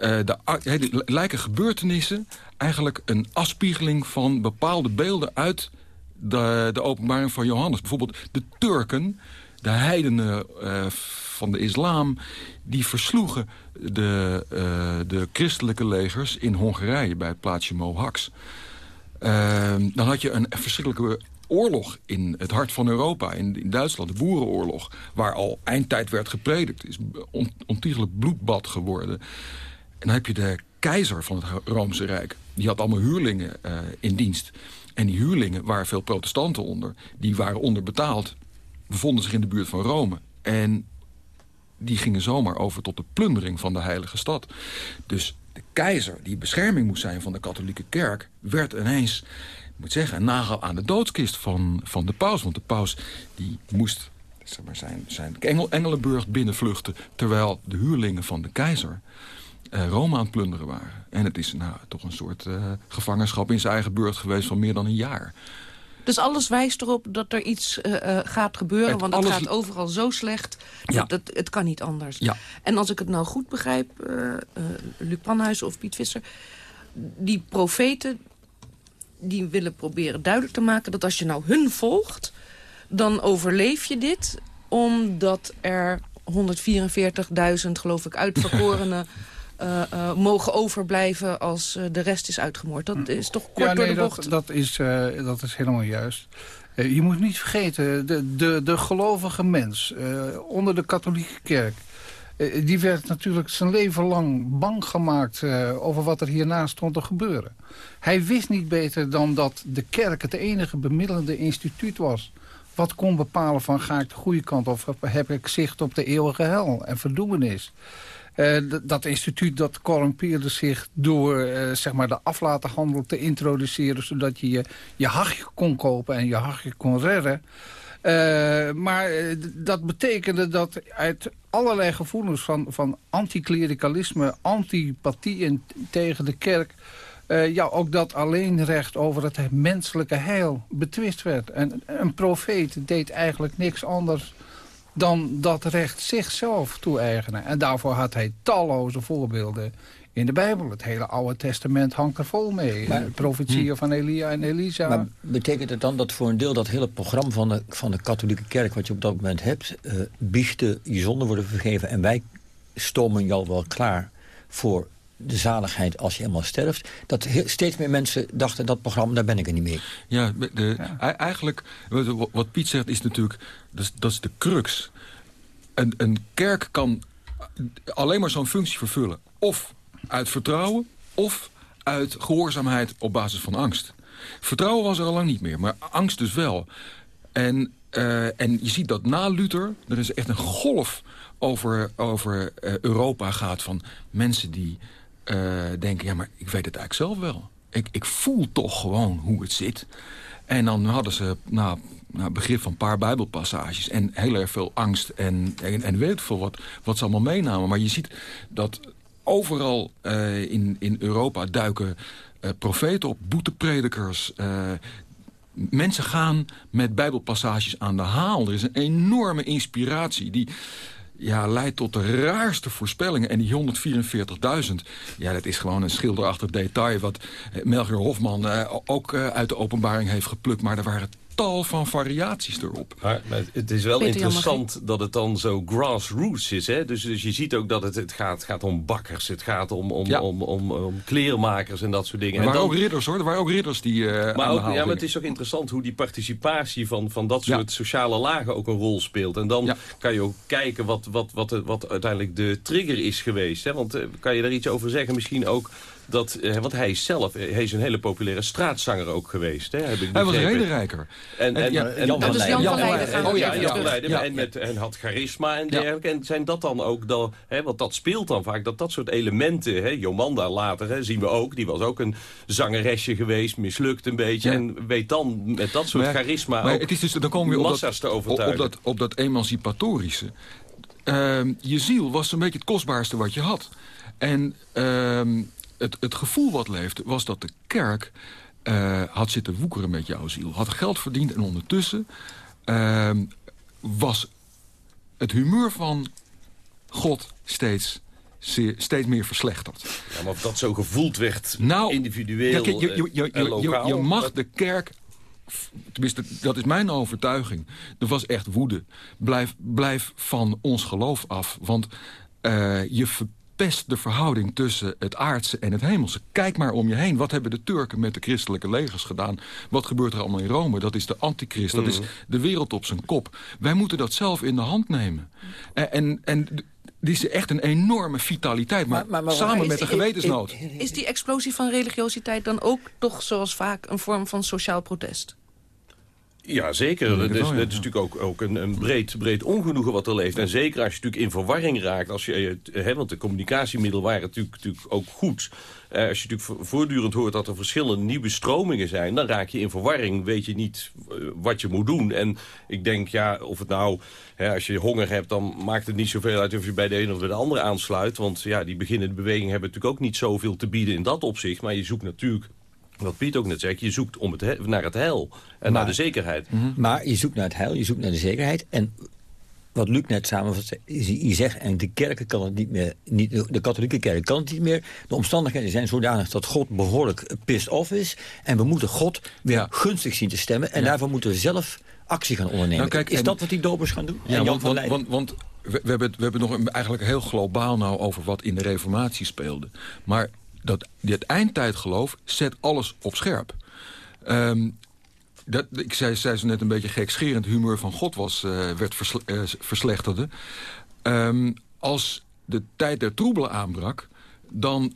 S14: de, de, lijken gebeurtenissen eigenlijk een afspiegeling van bepaalde beelden uit de, de openbaring van Johannes. Bijvoorbeeld de Turken, de heidenen uh, van de islam... die versloegen de, uh, de christelijke legers in Hongarije bij het plaatsje Mohacs. Ehm, dan had je een verschrikkelijke oorlog in het hart van Europa, in, in, Duitsland, de boerenoorlog... waar al eindtijd werd gepredikt. Is on, ontiegelijk bloedbad geworden. En dan heb je de keizer van het Romeinse Rijk. Die had allemaal huurlingen uh, in dienst. En die huurlingen waren veel protestanten onder. Die waren onderbetaald. Bevonden zich in de buurt van Rome. En die gingen zomaar over tot de plundering van de heilige stad. Dus de keizer, die bescherming moest zijn van de katholieke kerk... werd ineens, ik moet zeggen, een nagel aan de doodskist van, van de paus. Want de paus die moest zeg maar, zijn, zijn Engel, Engelenburg binnenvluchten... terwijl de huurlingen van de keizer Rome aan het plunderen waren. En het is nou, toch een soort uh, gevangenschap in zijn eigen burcht geweest van meer dan een jaar.
S12: Dus alles wijst erop dat er iets uh, gaat gebeuren, het want het gaat overal zo slecht. Ja. Dat, het, het kan niet anders.
S14: Ja.
S12: En als ik het nou goed begrijp, Luc Panhuis of Piet Visser... die profeten die willen proberen duidelijk te maken... dat als je nou hun volgt, dan overleef je dit... omdat er 144.000, geloof ik, uitverkorenen uh, uh, mogen overblijven als uh, de rest is uitgemoord. Dat is toch kort
S15: ja,
S12: door de bocht.
S15: Dat, dat, is, dat is helemaal juist. je moet niet vergeten, de, de, de gelovige mens onder de katholieke kerk... die werd natuurlijk zijn leven lang bang gemaakt over wat er hierna stond te gebeuren. Hij wist niet beter dan dat de kerk het enige bemiddelende instituut was wat kon bepalen van ga ik de goede kant of heb ik zicht op de eeuwige hel en verdoemenis. Uh, dat instituut dat corrumpeerde zich door uh, zeg maar de aflatenhandel te introduceren... zodat je je, je hachje kon kopen en je hachje kon redden. Uh, maar dat betekende dat uit allerlei gevoelens van, van anticlericalisme... antipathie tegen de kerk... ja, ook dat alleenrecht over het menselijke heil betwist werd. En een profeet deed eigenlijk niks anders dan dat recht zichzelf toe-eigenen. En daarvoor had hij talloze voorbeelden in de Bijbel. Het hele Oude Testament hangt er vol mee. Maar, profetieën hm. van Elia en Elisa.
S13: Maar betekent het dan dat voor een deel dat hele programma van de, van de katholieke kerk... wat je op dat moment hebt, uh, biechten, je zonden worden vergeven... en wij stomen jou wel klaar voor de zaligheid als je helemaal sterft... dat steeds meer mensen dachten, dat programma, daar ben ik er niet meer.
S14: Ja, de, eigenlijk, wat Piet zegt is natuurlijk... dat is, dat is de crux. Een, een kerk kan alleen maar zo'n functie vervullen. Of uit vertrouwen, of uit gehoorzaamheid op basis van angst. Vertrouwen was er al lang niet meer, maar angst dus wel. En, uh, en je ziet dat na Luther, er is echt een golf over, over uh, Europa gaat... van mensen die uh, denken, ja, maar ik weet het eigenlijk zelf wel. Ik, ik voel toch gewoon hoe het zit. En dan hadden ze nou, nou, begrip van een paar bijbelpassages... en heel erg veel angst en, en, en weet veel wat, wat ze allemaal meenamen. Maar je ziet dat overal uh, in, in Europa duiken uh, profeten op, boetepredikers... mensen gaan met bijbelpassages aan de haal. Er is een enorme inspiratie die ja, leidt tot de raarste voorspellingen. En die 144.000, ja, dat is gewoon een schilderachtig detail... wat eh, Melchior Hofman uh, ook uh, uit de openbaring heeft geplukt. Maar er waren tal van variaties erop.
S16: Maar, maar het is wel interessant dat het dan zo grassroots is. Hè? Dus, dus je ziet ook dat het, het gaat, gaat om bakkers, het gaat om, om, om, om, om, klerenmakers en dat soort dingen.
S14: Maar
S16: er
S14: waren ook ridders hoor, er waren ook ridders die uh,
S16: maar ook, Ja, maar het is ook interessant hoe die participatie van, van dat soort sociale lagen ook een rol speelt. En dan kan je ook kijken wat, wat, wat, wat uiteindelijk de trigger is geweest. Hè? Want uh, kan je daar iets over zeggen? Misschien ook dat, eh, want hij is zelf, eh, hij is een hele populaire straatzanger ook geweest. Hè, heb ik
S14: hij was rederijker.
S16: En, en,
S12: ja, en, Jan van Leiden. Jan van Leiden.
S16: Oh ja, Jan van Leiden. En, met, en had charisma en dergelijke. En zijn dat dan ook, dat, hè, want dat speelt dan vaak, dat dat soort elementen, hè, Jomanda later, hè, zien we ook, die was ook een zangeresje geweest, mislukt een beetje. En weet dan met dat soort charisma maar het is dus, dan komen we op dat, te overtuigen.
S14: Op dat, op dat emancipatorische. Uh, je ziel was een beetje het kostbaarste wat je had. En uh, het, het gevoel wat leefde was dat de kerk uh, had zitten woekeren met jouw ziel. Had geld verdiend en ondertussen uh, was het humeur van God steeds, zeer, steeds meer verslechterd.
S16: Ja, maar of dat zo gevoeld werd, nou, individueel ja, je, je, je, lokaal,
S14: je, mag de kerk tenminste, dat is mijn overtuiging. Er was echt woede. Blijf, blijf van ons geloof af. Want uh, je verpest de verhouding tussen het aardse en het hemelse. Kijk maar om je heen. Wat hebben de Turken met de christelijke legers gedaan? Wat gebeurt er allemaal in Rome? Dat is de antichrist. Dat is mhm. de wereld op zijn kop. Wij moeten dat zelf in de hand nemen. En, en, en die is echt een enorme vitaliteit, maar, maar, maar, samen met de gewetensnood.
S12: Is die explosie van religiositeit dan ook toch zoals vaak een vorm van sociaal protest?
S16: Ja, zeker. het is,
S14: wel, ja.
S16: het is natuurlijk ook, ook een, een breed, breed ongenoegen wat er leeft. En zeker als je natuurlijk in verwarring raakt. Als je, eh, hè, want de communicatiemiddelen waren natuurlijk, natuurlijk ook goed. Eh, als je natuurlijk vo- voortdurend hoort dat er verschillende nieuwe stromingen zijn... dan raak je in verwarring, weet je niet eh, wat je moet doen. En ik denk, ja, of het nou... Hè, als je honger hebt, dan maakt het niet zoveel uit... of je bij de een of bij de andere aansluit. Want ja, die beginnende bewegingen hebben natuurlijk ook niet zoveel te bieden in dat opzicht. Maar je zoekt natuurlijk... Wat Piet ook net zei, je zoekt om het he- naar het heil en naar de zekerheid.
S13: Maar je zoekt naar het heil, je zoekt naar de zekerheid. En wat Luc net samenvat, je zegt... en de kerken kan het niet meer, niet, de katholieke kerk kan het niet meer. De omstandigheden zijn zodanig dat God behoorlijk pissed off is. En we moeten God weer gunstig zien te stemmen. En daarvoor moeten we zelf actie gaan ondernemen.
S14: Nou, kijk,
S13: is
S14: en-
S13: dat wat die dopers gaan doen?
S14: Ja, want,
S13: van
S14: want, want, want we, hebben, het- we hebben nog een- eigenlijk heel globaal nou over wat in de reformatie speelde. Maar dat, dit eindtijdgeloof zet alles op scherp. Ehm, dat, ik zei, zei net een beetje gekscherend, humeur van God was, eh, werd eh, verslechterde. Ehm, als de tijd der troebelen aanbrak, dan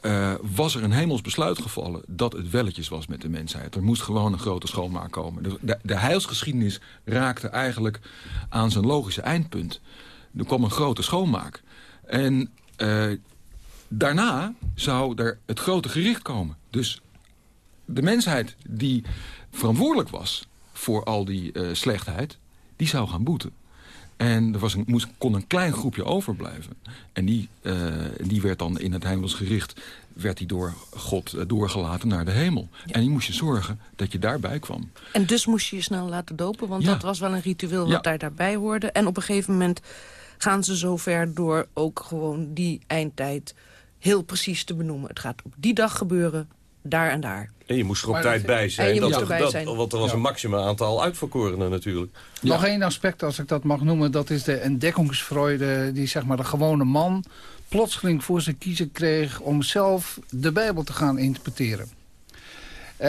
S14: eh, was er een hemels besluit gevallen dat het welletjes was met de mensheid. Er moest gewoon een grote schoonmaak komen. De, de, de heilsgeschiedenis raakte eigenlijk aan zijn logische eindpunt. Er kwam een grote schoonmaak. En daarna zou er het grote gericht komen. Dus de mensheid die verantwoordelijk was voor al die eh, slechtheid... die zou gaan boeten. En er was een, moest, kon een klein groepje overblijven. En die, eh, die werd dan in het hemelsgericht werd die door God eh, doorgelaten naar de hemel. En die moest je zorgen dat je daarbij kwam.
S12: En dus moest je je snel laten dopen, want
S14: Ja.
S12: dat was wel een ritueel wat
S14: Ja.
S12: daar daarbij hoorde. En op een gegeven moment gaan ze zover door ook gewoon die eindtijd heel precies te benoemen. Het gaat op die dag gebeuren, daar en daar.
S16: En je moest er op
S12: Maar
S16: tijd
S12: dat-
S16: bij
S12: En
S16: zijn.
S12: je
S16: Dat, dat-
S12: zijn.
S16: Want er was
S15: Ja.
S16: een maximaal aantal uitverkorenen natuurlijk.
S15: Nog één aspect, als ik dat mag noemen, dat is de ontdekkingsfreude... die zeg maar de gewone man plotseling voor zijn kiezen kreeg... om zelf de Bijbel te gaan interpreteren. Eh,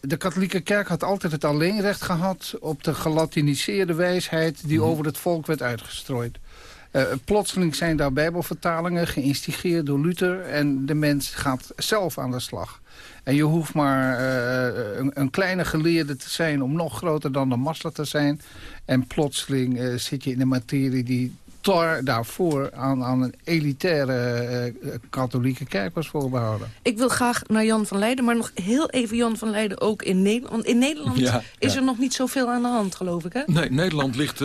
S15: de katholieke kerk had altijd het alleenrecht gehad... op de gelatiniseerde wijsheid die over het volk werd uitgestrooid. Eh, plotseling zijn daar bijbelvertalingen geïnstigeerd door Luther... en de mens gaat zelf aan de slag. En je hoeft maar eh, een, een kleine geleerde te zijn om nog groter dan de massa te zijn. En plotseling eh, zit je in een materie die tar daarvoor aan, aan een elitaire eh, katholieke kerk was voorbehouden.
S12: Ik wil graag naar Jan van Leiden, maar nog heel even Jan van Leiden ook in Nederland. Want in Nederland
S14: Ja,
S12: is
S14: ja.
S12: er nog niet zoveel aan de hand, geloof ik, hè?
S14: Nee, Nederland ligt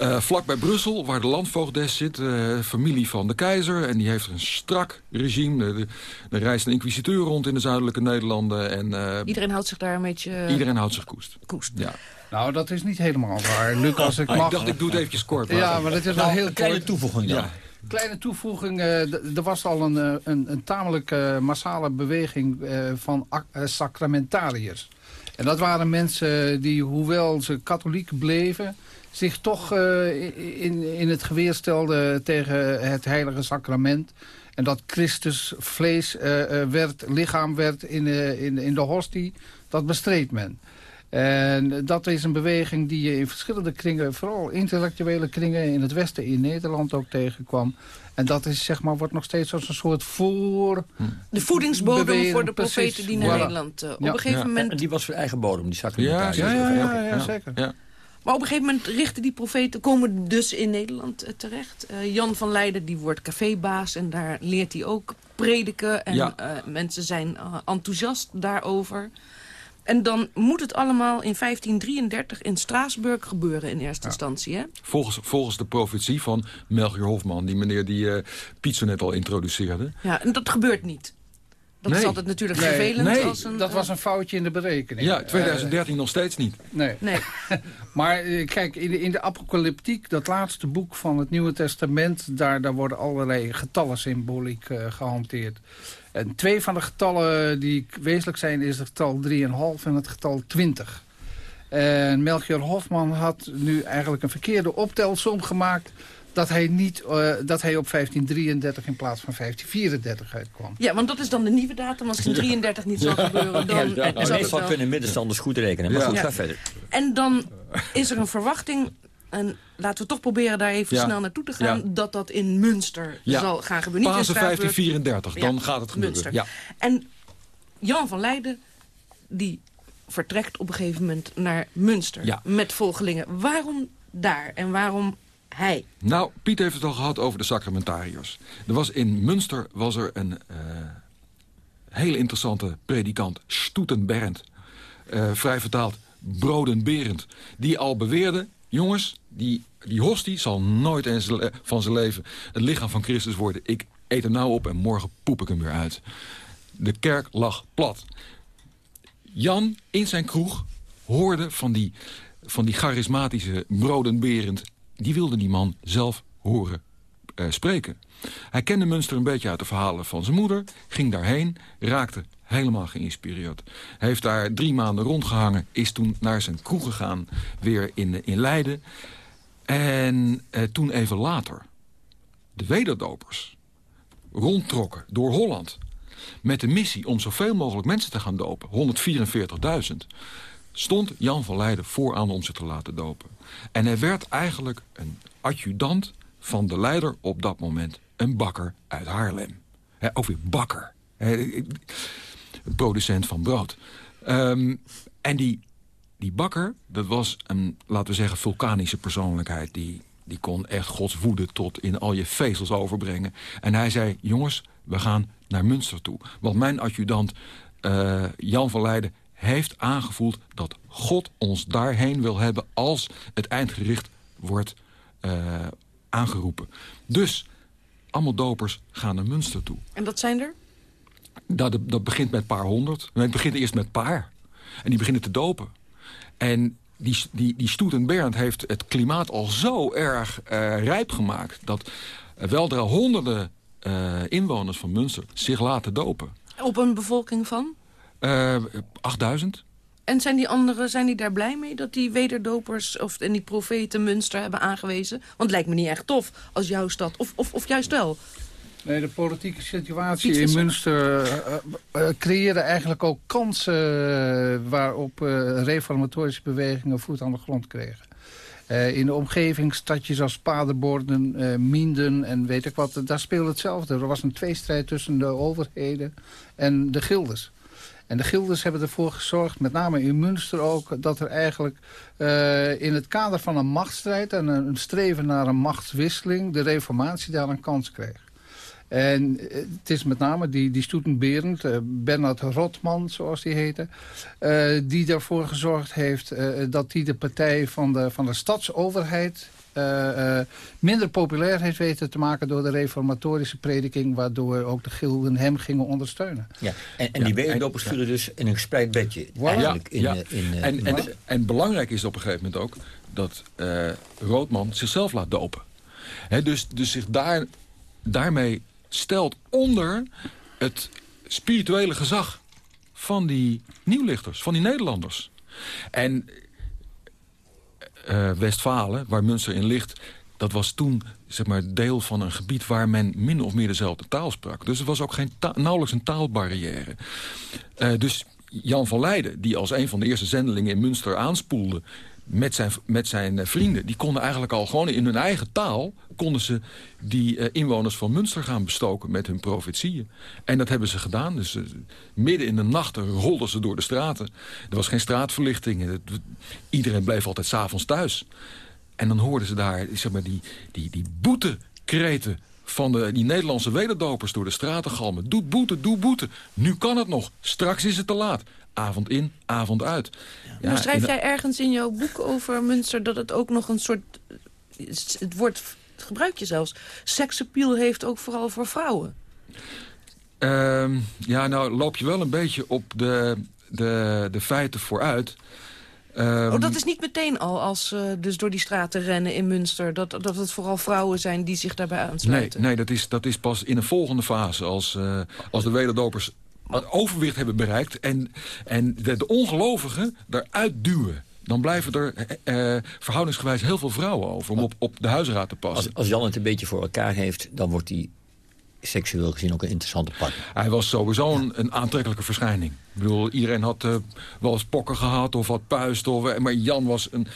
S14: eh eh, vlak bij Brussel, waar de landvoogdes zit. eh, familie van de keizer. En die heeft een strak regime. Er- reist een inquisiteur rond in de zuidelijke Nederlanden. En eh,
S12: Iedereen houdt zich daar een beetje...
S14: iedereen houdt zich koest.
S12: koest.
S14: Ja.
S15: Nou, dat is niet helemaal waar. Luc, als ik
S14: Ah,
S15: mag...
S14: ik dacht, ik doe het eventjes kort.
S15: Ja, maar dat is wel
S13: Nou,
S15: heel
S13: een kleine
S15: kort.
S13: toevoeging dan.
S14: Ja.
S15: Kleine toevoeging. eh, er was al een, een, een tamelijk massale beweging eh, van ac- sacramentariërs. En dat waren mensen die, hoewel ze katholiek bleven... zich toch eh, in, in het geweer stelden tegen het heilige sacrament... En dat Christus vlees eh, eh, werd, lichaam werd in, de in, in de hostie, dat bestreed men. En dat is een beweging die je in verschillende kringen, vooral intellectuele kringen in het Westen, in Nederland ook tegenkwam. En dat is, zeg maar, wordt nog steeds als een soort voor...
S12: De voedingsbodem voor de
S15: precies.
S12: profeten die naar
S15: Voilà.
S12: Nederland... op
S15: Ja.
S12: een gegeven
S14: Ja.
S12: moment
S13: En die was voor eigen bodem, die
S14: Ja,
S13: sacramentariërs.
S15: Ja, ja, ja, ja, zeker.
S12: Maar op een gegeven moment richten die profeten, komen dus in Nederland eh, terecht. Eh, Jan van Leiden die wordt cafébaas en daar leert hij ook prediken. En
S14: Ja.
S12: eh, mensen zijn enthousiast daarover. En dan moet het allemaal in 1533 in Straatsburg gebeuren in eerste instantie. Hè?
S14: Volgens, volgens de profetie van Melchior Hofman, die meneer die eh Piet zo net al introduceerde.
S12: Ja, en dat gebeurt niet. Dat is
S14: Nee.
S12: altijd natuurlijk
S15: Nee,
S12: vervelend.
S14: nee,
S12: als een,
S15: Dat was een foutje in de berekening.
S14: Ja, 2013 nog steeds niet.
S15: Eh, nee.
S12: Nee.
S15: Maar eh, kijk, in de, in de apocalyptiek, dat laatste boek van het Nieuwe Testament... daar, daar worden allerlei getallensymboliek eh, gehanteerd. En twee van de getallen die wezenlijk zijn... is het getal 3,5 en het getal 20. En Melchior Hofman had nu eigenlijk een verkeerde optelsom gemaakt... dat hij, niet, eh, dat hij op 1533 in plaats van 1534 uitkwam.
S12: Ja, want dat is dan de nieuwe datum. Als het in 33 niet zal gebeuren, dan
S13: Ja, meestal
S12: wel-
S13: kunnen middenstanders goed rekenen. Maar
S14: Ja.
S13: goed,
S12: Ja.
S13: ga verder.
S12: En dan is er een verwachting, en laten we toch proberen daar even
S14: Ja.
S12: snel naartoe te gaan...
S14: Ja.
S12: dat dat in Münster
S14: Ja.
S12: zal gaan gebeuren.
S14: Pasen
S12: Straatsburg.
S14: 1534, dan
S12: Ja,
S14: gaat het gebeuren.
S12: Münster.
S14: Ja.
S12: En Jan van Leiden, die vertrekt op een gegeven moment naar Münster
S14: Ja.
S12: met volgelingen. Waarom daar en waarom hij?
S14: Nou, Piet heeft het al gehad over de sacramentariërs. Er was in Münster was er een eh, hele interessante predikant, Stoetenberend. Eh, vrij vertaald, Brodenberend. Die al beweerde, jongens, die, die hostie zal nooit van zijn leven het lichaam van Christus worden. Ik eet hem nou op en morgen poep ik hem weer uit. De kerk lag plat. Jan in zijn kroeg hoorde van die, van die charismatische Brodenberend... die wilde die man zelf horen eh, spreken. Hij kende Münster een beetje uit de verhalen van zijn moeder... ging daarheen, raakte helemaal geïnspireerd. Hij heeft daar drie maanden rondgehangen... is toen naar zijn kroeg gegaan, weer in, in Leiden. En eh, toen even later de wederdopers rondtrokken door Holland... met de missie om zoveel mogelijk mensen te gaan dopen, 144.000... stond Jan van Leiden vooraan om ze te laten dopen. En hij werd eigenlijk een adjudant van de leider op dat moment. Een bakker uit Haarlem. Hè, ook weer bakker. Hè, producent van brood. Ehm, en die, die bakker, dat was een, laten we zeggen, vulkanische persoonlijkheid... die, die kon echt Gods woede tot in al je vezels overbrengen. En hij zei, jongens, we gaan naar Münster toe. Want mijn adjudant eh, Jan van Leiden heeft aangevoeld... dat God ons daarheen wil hebben als het eindgericht wordt eh, aangeroepen. Dus allemaal dopers gaan naar Münster toe.
S12: En dat zijn er?
S14: Dat, dat begint met een paar honderd. Nee, het begint eerst met paar. En die beginnen te dopen. En die, die, die Stoet en Bernd heeft het klimaat al zo erg eh, rijp gemaakt... dat weldra honderden uh, inwoners van Münster zich laten dopen.
S12: Op een bevolking van?
S14: Uh, 8000.
S12: En zijn die anderen zijn die daar blij mee dat die wederdopers of, en die profeten Münster hebben aangewezen? Want het lijkt me niet echt tof als jouw stad, of, of, of juist wel.
S15: Nee, de politieke situatie in Münster uh, uh, creëerde eigenlijk ook kansen waarop uh, reformatorische bewegingen voet aan de grond kregen. Uh, in de omgeving, stadjes als Paderborn, uh, Minden en weet ik wat, daar speelde hetzelfde. Er was een tweestrijd tussen de overheden en de gildes. En de gildes hebben ervoor gezorgd, met name in Münster ook... dat er eigenlijk uh, in het kader van een machtsstrijd en een streven naar een machtswisseling... de reformatie daar een kans kreeg. En het is met name die, die Stoetenberend, uh, Bernard Rotman, zoals die heette... Die ervoor gezorgd heeft dat hij de partij van de, van de stadsoverheid... minder populair heeft weten te maken door de reformatorische prediking... waardoor ook de gilden hem gingen ondersteunen.
S13: Ja, en, en die ja, wederdopers vielen dus in een gespreid bedje
S14: Voilà.
S13: eigenlijk. In,
S14: ja.
S13: in, in,
S14: en,
S13: in
S14: en, en belangrijk is op een gegeven moment ook... dat Roodman zichzelf laat dopen. He, dus, dus zich daar, daarmee stelt onder het spirituele gezag van die nieuwlichters, van die Nederlanders. En uh, Westfalen, waar Münster in ligt... dat was toen zeg maar, deel van een gebied waar men min of meer dezelfde taal sprak. Dus er was ook geen nauwelijks een taalbarrière. Uh, dus Jan van Leiden, die als een van de eerste zendelingen in Münster aanspoelde met zijn, met zijn vrienden... die konden eigenlijk al gewoon in hun eigen taal... konden ze die uh, inwoners van Münster gaan bestoken met hun profetieën. En dat hebben ze gedaan. Dus uh, midden in de nacht rolden ze door de straten. Er was geen straatverlichting. Iedereen bleef altijd s'avonds thuis. En dan hoorden ze daar zeg maar, die, die, die boetekreten van de, die Nederlandse wederdopers door de straten galmen. Doe boete, doe boete. Nu kan het nog. Straks is het te laat. Avond in, avond uit.
S12: Ja, maar schrijf jij ergens in jouw boek over Münster... dat het ook nog een soort... het woord gebruik je zelfs... seksappeal heeft ook vooral voor vrouwen?
S14: Uh, ja, nou loop je wel een beetje op de, de, de feiten vooruit...
S12: Um, oh, dat is niet meteen al als uh, dus door die straten rennen in Münster... Dat, dat het vooral vrouwen zijn die zich daarbij aansluiten?
S14: Nee, nee dat, is, dat is pas in een volgende fase. Als, uh, als de wederdopers overwicht hebben bereikt... en, en de, de ongelovigen eruit duwen... dan blijven er uh, verhoudingsgewijs heel veel vrouwen over... om op, op de huisraad te passen.
S13: Als, als Jan het een beetje voor elkaar heeft... dan wordt hij seksueel gezien ook een interessante partner.
S14: Hij was sowieso een, een aantrekkelijke verschijning. Ik bedoel, iedereen had uh, wel eens pokken gehad of wat puist. Of, maar Jan was een,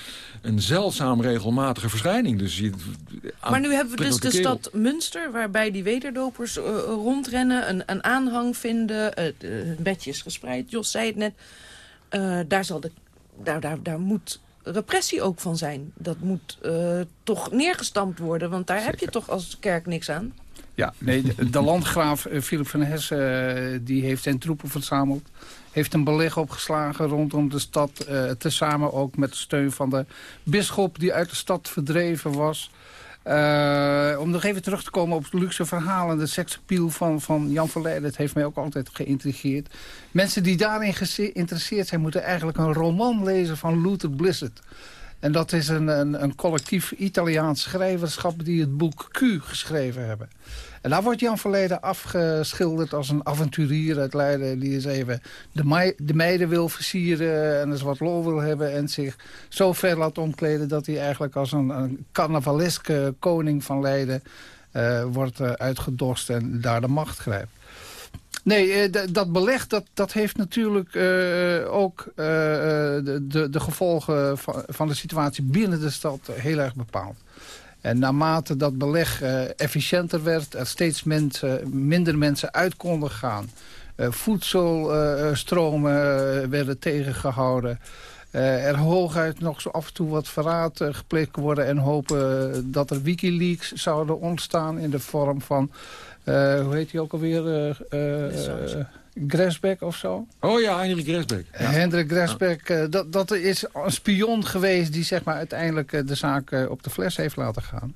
S14: een zeldzaam regelmatige verschijning. Dus je,
S12: maar nu hebben we dus de stad Münster... waarbij die wederdopers uh, rondrennen, een, een aanhang vinden... Uh, bedjes gespreid, Jos zei het net... uh, daar, zal de, daar, daar, daar moet repressie ook van zijn. Dat moet uh, toch neergestampt worden, want daar heb je toch als kerk niks aan.
S15: Ja, nee, de, landgraaf uh, Philip van Hessen die heeft zijn troepen verzameld heeft een beleg opgeslagen rondom de stad. Uh, tezamen ook met de steun van de bisschop die uit de stad verdreven was. Om nog even terug te komen op het luxe verhalen. De seksappeal van, van Jan Verleij, dat heeft mij ook altijd geïntrigeerd. Mensen die daarin geïnteresseerd zijn... moeten eigenlijk een roman lezen van Luther Blissett. En dat is een, een, een collectief Italiaans schrijverschap... die het boek Q geschreven hebben. En daar wordt Jan Verleden afgeschilderd als een avonturier uit Leiden... die eens even de, de meiden wil versieren en eens wat lol wil hebben... en zich zo ver laat omkleden dat hij eigenlijk als een, een carnavaleske koning van Leiden... Uh, wordt uh, uitgedorst en daar de macht grijpt. Nee, uh, dat beleg dat, dat heeft natuurlijk uh, ook uh, de, de, gevolgen van, de situatie binnen de stad heel erg bepaald. En naarmate dat beleg efficiënter werd, er steeds mensen, minder mensen uit konden gaan. voedselstromen werden tegengehouden. er hooguit nog zo af en toe wat verraad gepleegd worden... en hopen dat er Wikileaks zouden ontstaan in de vorm van uh, hoe heet hij ook alweer? Uh, uh, Gresbeck of zo?
S14: Oh ja, Hendrik Gresbeck.
S15: Ja. Hendrik Gresbeck, dat, dat is een spion geweest... die zeg maar, uiteindelijk de zaak op de fles heeft laten gaan.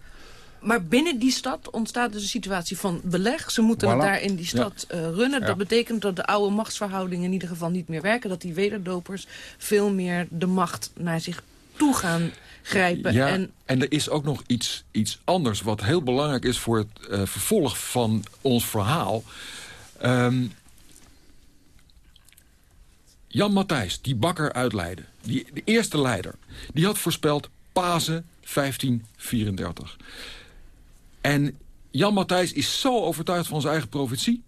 S12: Maar binnen die stad ontstaat dus een situatie van beleg. Ze moeten voilà. daar in die stad ja. uh, runnen. Dat betekent dat de oude machtsverhoudingen in ieder geval niet meer werken. Dat die wederdopers veel meer de macht naar zich toe gaan grijpen.
S14: Ja,
S12: en,
S14: en er is ook nog iets, iets anders wat heel belangrijk is... voor het uh, vervolg van ons verhaal. Um, Jan Matthijs, die bakker uit Leiden, die, de eerste leider... die had voorspeld Pasen 1534. En Jan Matthijs is zo overtuigd van zijn eigen profetie...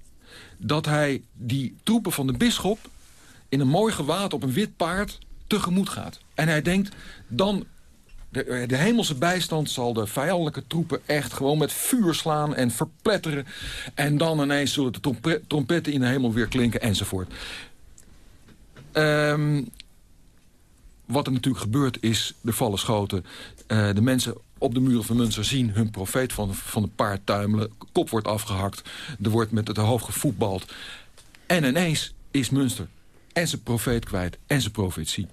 S14: dat hij die troepen van de bisschop in een mooi gewaad op een wit paard tegemoet gaat. En hij denkt, dan de, de, hemelse bijstand zal de vijandelijke troepen echt gewoon met vuur slaan en verpletteren. En dan ineens zullen de trompetten in de hemel weer klinken enzovoort. Um, wat er natuurlijk gebeurt is, er vallen schoten. Uh, de mensen op de muren van Münster zien hun profeet van, van een paard tuimelen. Kop wordt afgehakt, er wordt met het hoofd gevoetbald. En ineens is Münster en zijn profeet kwijt en zijn profetie.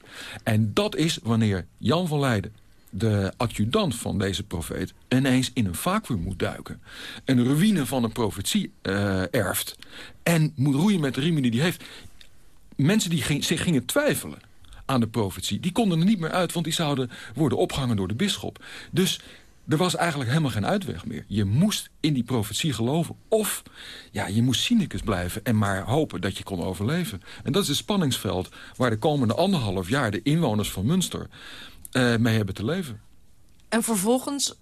S14: En dat is wanneer Jan van Leiden de adjudant van deze profeet ineens in een vacuüm moet duiken. Een ruïne van een profetie uh, erft. En moet roeien met de riemen die hij heeft. Mensen die zich gingen twijfelen aan de profetie... die konden er niet meer uit, want die zouden worden opgehangen door de bisschop. Dus er was eigenlijk helemaal geen uitweg meer. Je moest in die profetie geloven. Of ja, je moest cynicus blijven en maar hopen dat je kon overleven. En dat is het spanningsveld waar de komende anderhalf jaar... de inwoners van Münster mee hebben te leven.
S12: En vervolgens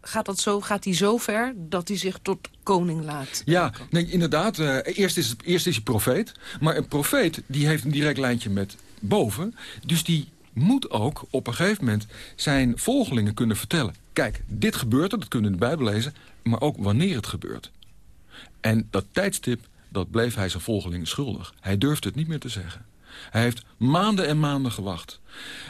S12: gaat, dat zo, gaat hij zo ver dat hij zich tot koning laat?
S14: Ja, nee, inderdaad. Uh, eerst, is, eerst is hij profeet. Maar een profeet die heeft een direct lijntje met boven. Dus die moet ook op een gegeven moment zijn volgelingen kunnen vertellen. Kijk, dit gebeurt er, dat kunnen we in de Bijbel lezen. Maar ook wanneer het gebeurt. En dat tijdstip, dat bleef hij zijn volgelingen schuldig. Hij durfde het niet meer te zeggen. Hij heeft maanden en maanden gewacht.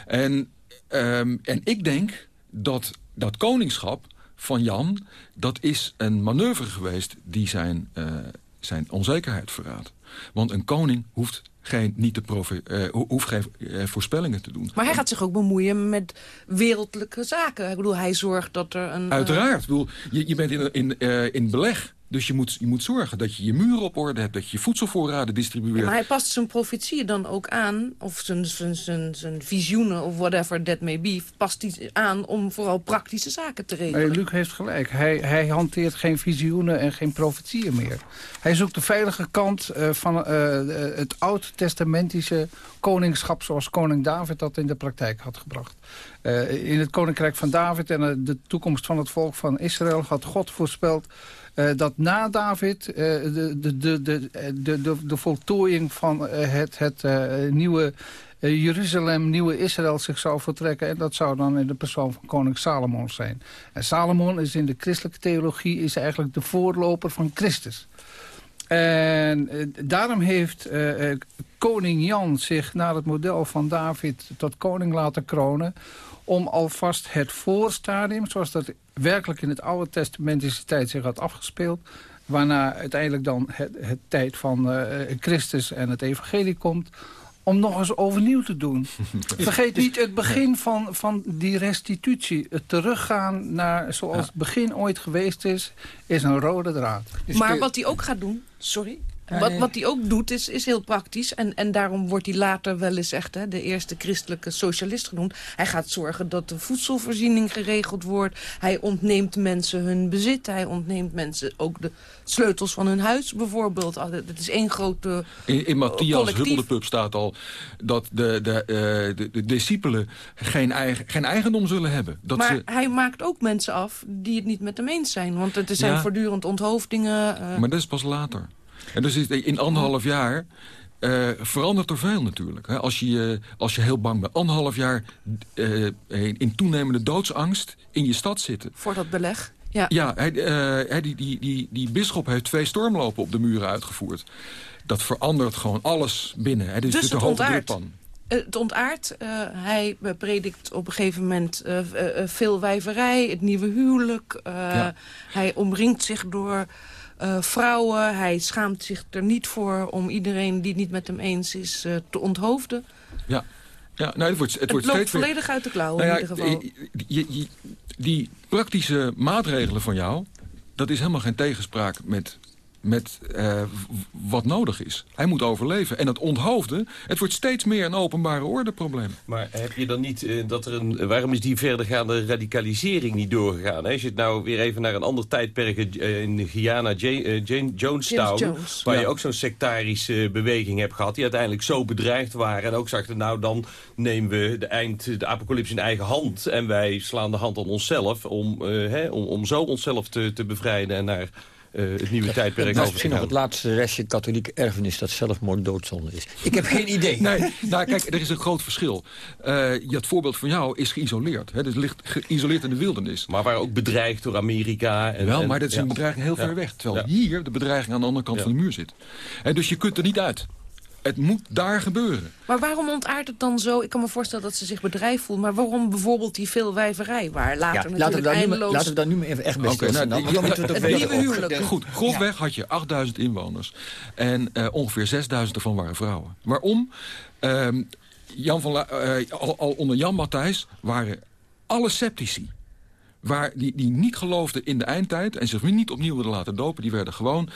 S14: En Um, en ik denk dat dat koningschap van Jan... dat is een manoeuvre geweest die zijn, uh, zijn onzekerheid verraadt. Want een koning hoeft geen, niet te uh, hoeft geen uh, voorspellingen te doen.
S12: Maar hij gaat zich ook bemoeien met wereldlijke zaken. Ik bedoel, hij zorgt dat er een...
S14: Uiteraard. Ik bedoel, je, je bent in, in, in beleg. Dus je moet, je moet zorgen dat je je muren op orde hebt... dat je je voedselvoorraden distribueert. Ja,
S12: maar hij past zijn profetieën dan ook aan... of zijn, zijn, zijn, zijn visioenen of whatever that may be... past hij aan om vooral praktische zaken te regelen.
S15: Nee, Luc heeft gelijk. Hij, hij hanteert geen visioenen en geen profetieën meer. Hij zoekt de veilige kant uh, van uh, het oud-testamentische koningschap... zoals koning David dat in de praktijk had gebracht. Uh, in het koninkrijk van David en de toekomst van het volk van Israël... had God voorspeld uh, dat na David uh, de, de, de, de, de, de, voltooiing van uh, het, het nieuwe Jeruzalem, nieuwe Israël zich zou vertrekken. En dat zou dan in de persoon van koning Salomon zijn. En Salomon is in de christelijke theologie is eigenlijk de voorloper van Christus. En daarom heeft koning Jan zich naar het model van David tot koning laten kronen... om alvast het voorstadium, zoals dat werkelijk in het Oude Testamentische tijd zich had afgespeeld... waarna uiteindelijk dan het, het tijd van uh, Christus en het evangelie komt om nog eens overnieuw te doen. Vergeet niet het begin van, van die restitutie. Het teruggaan naar zoals het begin ooit geweest is... is een rode draad.
S12: Maar wat hij ook gaat doen... Sorry? Wat, wat hij ook doet is, is heel praktisch. En, en daarom wordt hij later wel eens echt hè, de eerste christelijke socialist genoemd. Hij gaat zorgen dat de voedselvoorziening geregeld wordt. Hij ontneemt mensen hun bezit. Hij ontneemt mensen ook de sleutels van hun huis bijvoorbeeld. Het is één grote
S14: In, in Matthias. Huppeldepup staat al dat de, de, eh, de, de discipelen geen, eigen, geen eigendom zullen hebben. Dat
S12: maar
S14: ze,
S12: hij maakt ook mensen af die het niet met hem eens zijn. Want er zijn
S14: Ja.
S12: voortdurend onthoofdingen. eh,
S14: Maar dat is pas later. En dus in anderhalf jaar eh, verandert er veel natuurlijk. Hè. Als, je, als je heel bang bent. Anderhalf jaar eh, in toenemende doodsangst in je stad zitten.
S12: voor dat beleg. Ja.
S14: Ja, hij, eh, die, die, die, die bisschop heeft twee stormlopen op de muren uitgevoerd. Dat verandert gewoon alles binnen. Hè. Dus,
S12: Dus het
S14: hoge
S12: ontaart. Het ontaart. hij predikt op een gegeven moment veel wijverij, het nieuwe huwelijk.
S14: Ja.
S12: Hij omringt zich door eh, vrouwen. Hij schaamt zich er niet voor om iedereen die het niet met hem eens is eh, te onthoofden.
S14: Ja, ja nou, het wordt, het
S12: Het,
S14: wordt
S12: loopt
S14: steeds
S12: volledig uit de klauwen
S14: Nou
S12: in ieder geval.
S14: je- je- die praktische maatregelen van jou... dat is helemaal geen tegenspraak met, met eh, wat nodig is. Hij moet overleven. En het onthoofden, het wordt steeds meer een openbare orde probleem.
S16: Maar heb je dan niet eh, dat er een... Waarom is die verdergaande radicalisering niet doorgegaan? Hè? Als je het nou weer even naar een ander tijdperk eh, in Guyana, Ja- eh, Jane, Jonestown...
S12: Jones.
S16: waar je ook zo'n sectarische beweging hebt gehad... die uiteindelijk zo bedreigd waren en ook zagen... nou dan nemen we de, eind, de apocalypse in eigen hand... en wij slaan de hand aan onszelf om, eh, hè, om, om zo onszelf te, te bevrijden... en naar eh, het nieuwe tijdperk
S13: misschien nog het laatste restje katholieke erfenis... dat zelfmoord doodzonde is. Ik heb geen idee.
S14: Nee, nou kijk, er is een groot verschil. Eh ja, het voorbeeld van jou is geïsoleerd. Hè? Dus het ligt geïsoleerd in de wildernis.
S16: Maar waren ook bedreigd door Amerika. En,
S14: Wel, maar dat is
S16: ja.
S14: een bedreiging heel
S16: Ja.
S14: ver weg. Terwijl
S16: Ja.
S14: hier de bedreiging aan de andere kant
S16: Ja.
S14: van de muur zit. En dus je kunt er niet uit. Het moet daar gebeuren.
S12: Maar waarom ontaart het dan zo? Ik kan me voorstellen dat ze zich bedreigd voelt. Maar waarom bijvoorbeeld die veel wijverij? Waar later
S13: Ja, laten, we
S12: natuurlijk eindeloos...
S13: laten we daar nu maar even echt bij
S14: Oké,
S13: stilstaan.
S14: nou,
S13: dan moeten we het
S12: nieuwe huwelijk.
S14: Goed, grofweg had je 8000 inwoners. En eh, ongeveer 6000 ervan waren vrouwen. Waarom? Ehm, Jan van La- eh, al, al onder Jan Matthijs waren alle septici... Waar, die, die niet geloofden in de eindtijd en zich niet opnieuw wilden laten dopen... die werden gewoon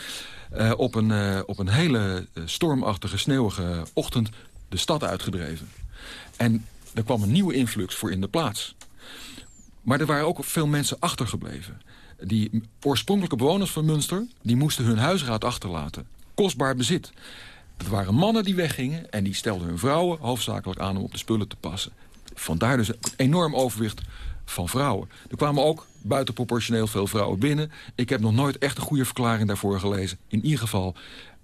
S14: eh, op, een, eh, op een hele eh, stormachtige, sneeuwige ochtend... de stad uitgedreven. En er kwam een nieuwe influx voor in de plaats. Maar er waren ook veel mensen achtergebleven. Die oorspronkelijke bewoners van Münster... die moesten hun huisraad achterlaten. Kostbaar bezit. Dat waren mannen die weggingen... en die stelden hun vrouwen hoofdzakelijk aan om op de spullen te passen. Vandaar dus een enorm overwicht van vrouwen. Er kwamen ook buitenproportioneel veel vrouwen binnen. Ik heb nog nooit echt een goede verklaring daarvoor gelezen. In ieder geval,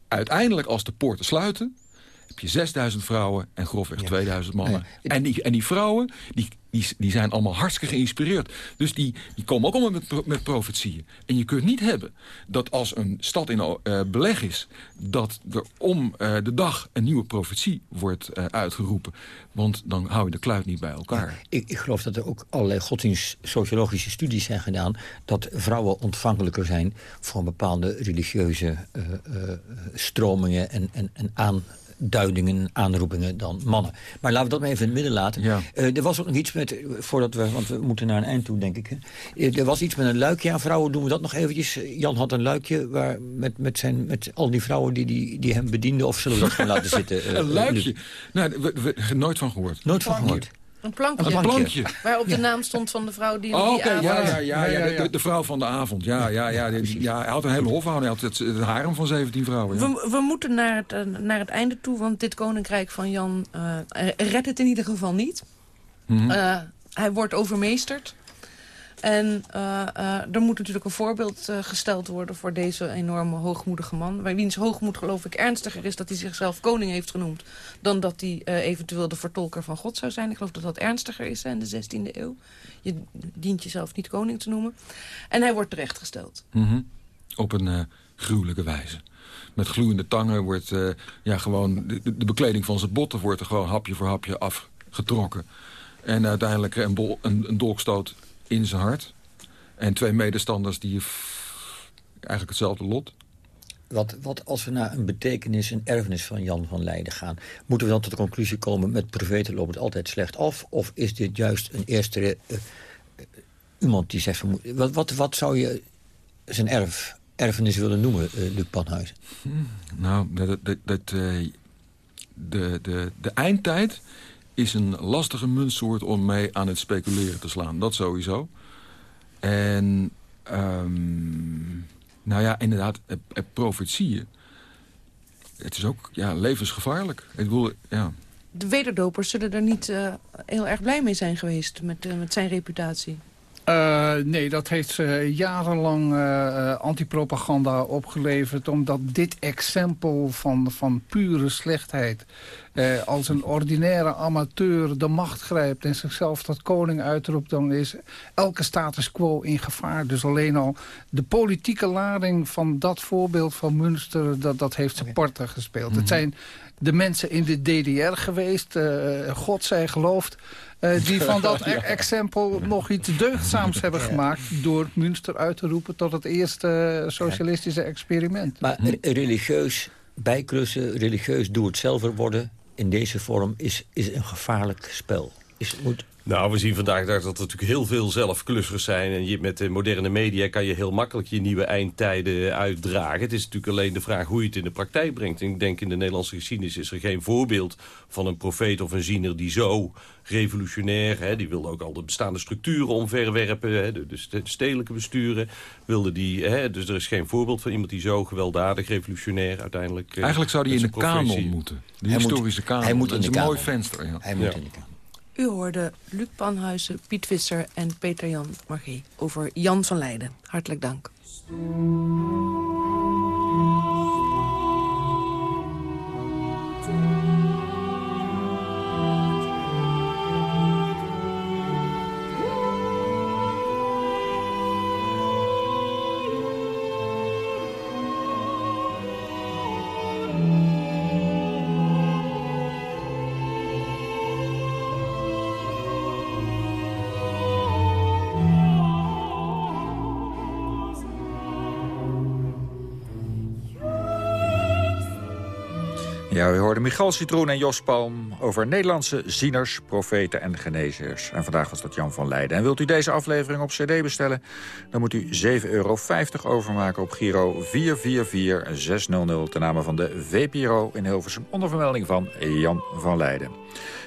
S14: uiteindelijk als de poorten sluiten... heb je 6000 vrouwen en grofweg 2000 mannen. En, die, en die vrouwen, die, die, die zijn allemaal hartstikke geïnspireerd. Dus die, die komen ook allemaal met, met profetieën. En je kunt niet hebben dat als een stad in eh, beleg is... dat er om eh, de dag een nieuwe profetie wordt eh, uitgeroepen. Want dan hou je de kluit niet bij elkaar.
S13: Ik, ik geloof dat er ook allerlei godsdienst-sociologische studies zijn gedaan... dat vrouwen ontvankelijker zijn voor bepaalde religieuze stromingen en, en, en aanduidingen, aanroepingen dan mannen. Maar laten we dat maar even in het midden laten.
S14: Ja.
S13: Eh, er was ook nog iets met, eh, voordat we, want we moeten naar een eind toe, denk ik. Hè. Eh, er was iets met een luikje aan vrouwen, doen we dat nog eventjes. Jan had een luikje waar, met, met, zijn, met al die vrouwen die, die, die hem bedienden. Of zullen we dat gewoon laten zitten?
S14: een luikje?
S13: Luc?
S14: Nou, we, we, we- nooit van gehoord.
S13: Nooit van gehoord.
S12: Een plankje.
S14: Een plankje.
S12: Waarop de naam stond van de vrouw die
S14: Oh,
S12: die
S14: oké,
S12: avond...
S14: ja, ja, ja, ja,
S15: Ja, ja, ja.
S14: De, de vrouw van de avond. Ja, ja, ja, ja, hij had een hele hofhouding. Hij had het, het harem van 17 vrouwen. Ja.
S12: We, we moeten naar het, eh, naar het einde toe, want dit koninkrijk van Jan eh, redt het in ieder geval niet.
S14: Mhm.
S12: Eh, hij wordt overmeesterd. En eh, er moet natuurlijk een voorbeeld eh, gesteld worden voor deze enorme hoogmoedige man. Waar wiens hoogmoed geloof ik ernstiger is dat hij zichzelf koning heeft genoemd... dan dat hij eventueel de vertolker van God zou zijn. Ik geloof dat dat ernstiger is in de 16e eeuw. Je dient jezelf niet koning te noemen. En hij wordt terechtgesteld.
S14: Mhm. Op een gruwelijke wijze. met gloeiende tangen wordt ja, gewoon de, bekleding van zijn botten wordt er gewoon hapje voor hapje afgetrokken. En uiteindelijk een, een, een dolkstoot in zijn hart. En twee medestanders die eigenlijk hetzelfde lot.
S13: Wat, wat als we naar een betekenis, een erfenis van Jan van Leiden gaan... moeten we dan tot de conclusie komen... met profeten loopt het altijd slecht af? Of is dit juist een eerste... Uh, iemand die zegt... Wat, wat, wat zou je zijn erf, erfenis willen noemen, uh, Luc Panhuizen?
S14: Hmm, nou, dat, dat, dat uh, de, de, de eindtijd is een lastige muntsoort om mee aan het speculeren te slaan. Dat sowieso. En... Um, nou ja, inderdaad, profetieën. Het is ook ja, levensgevaarlijk. Ik bedoel, ja.
S12: De wederdopers zullen er niet uh, heel erg blij mee zijn geweest met, met zijn reputatie.
S15: Uh, nee, dat heeft uh, jarenlang uh, antipropaganda opgeleverd... omdat dit exempel van, van pure slechtheid... als een ordinaire amateur de macht grijpt... en zichzelf tot koning uitroept... dan is elke status quo in gevaar. Dus alleen al de politieke lading van dat voorbeeld van Münster... dat, dat heeft zijn okay. parten gespeeld. Mm -hmm. Het zijn de mensen in de DDR geweest, God zij geloofd... Uh, die van dat ja. exempel nog iets deugdzaams hebben gemaakt... door Münster uit te roepen tot het eerste socialistische experiment.
S13: Maar religieus bijklussen, religieus doe-het-zelver worden... in deze vorm is, is een gevaarlijk spel. Is, moet,
S16: nou, we zien vandaag dat er natuurlijk heel veel zelfklussers zijn. En je, met de moderne media kan je heel makkelijk je nieuwe eindtijden uitdragen. Het is natuurlijk alleen de vraag hoe je het in de praktijk brengt. En ik denk in de Nederlandse geschiedenis is er geen voorbeeld van een profeet of een ziener die zo revolutionair... Hè, die wilde ook al de bestaande structuren omverwerpen, hè, de, de stedelijke besturen. Wilde die, hè, dus er is geen voorbeeld van iemand die zo gewelddadig revolutionair uiteindelijk...
S14: Eigenlijk zou die in de kanon moeten. De
S13: hij
S14: historische
S13: moet,
S14: kanon.
S13: Hij moet
S14: dat
S13: in
S14: is
S13: de
S14: een mooi venster. Ja.
S13: Hij moet
S14: ja.
S13: in de kanon.
S12: U hoorde Luc Panhuizen, Piet Visser en Peter-Jan Margé over Jan van Leiden. Hartelijk dank.
S6: Ja, u hoorde Michal Citroen en Jos Palm over Nederlandse zieners, profeten en genezers. En vandaag was dat Jan van Leiden. En wilt u deze aflevering op cd bestellen? Dan moet u 7,50 euro overmaken op Giro 444600... ten name van de VPRO in Hilversum onder vermelding van Jan van Leiden.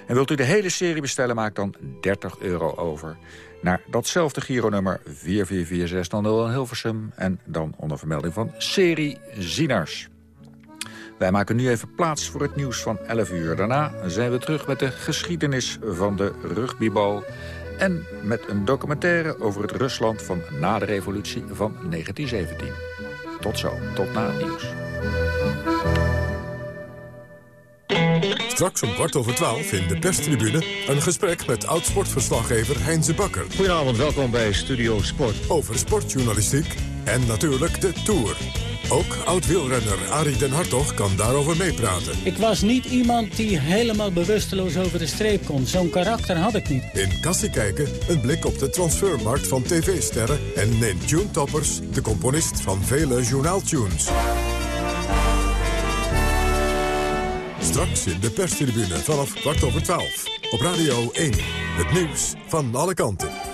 S6: En wilt u de hele serie bestellen, maak dan 30 euro over naar datzelfde Giro-nummer 444600 in Hilversum... en dan onder vermelding van serie Zieners. Wij maken nu even plaats voor het nieuws van 11 uur. Daarna zijn we terug met de geschiedenis van de rugbybal... en met een documentaire over het Rusland van na de revolutie van 1917. Tot zo, tot na het nieuws.
S5: Straks om kwart over twaalf in de perstribune... een gesprek met oud-sportverslaggever Heinze Bakker.
S17: Goedenavond, welkom bij Studio Sport.
S5: Over sportjournalistiek en natuurlijk de Tour. Ook oud-wielrenner Arie den Hartog kan daarover meepraten.
S18: Ik was niet iemand die helemaal bewusteloos over de streep kon. Zo'n karakter had ik niet.
S5: In Kassie kijken, een blik op de transfermarkt van tv-sterren... en in Tune Toppers, de componist van vele journaaltunes. Straks in de perstribune vanaf kwart over twaalf. Op Radio 1, het nieuws van alle kanten.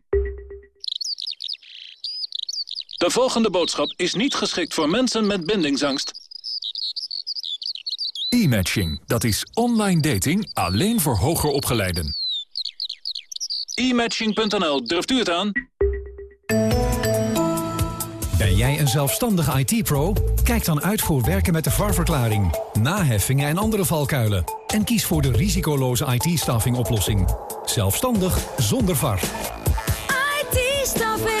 S19: De volgende boodschap is niet geschikt voor mensen met bindingsangst.
S20: E-matching, dat is online dating alleen voor hoger opgeleiden.
S19: E-matching.nl, durft u het aan?
S21: Ben jij een zelfstandige IT-pro? Kijk dan uit voor werken met de VAR-verklaring, naheffingen en andere valkuilen. En kies voor de risicoloze IT-staffing oplossing. Zelfstandig zonder VAR.
S22: IT-staffing.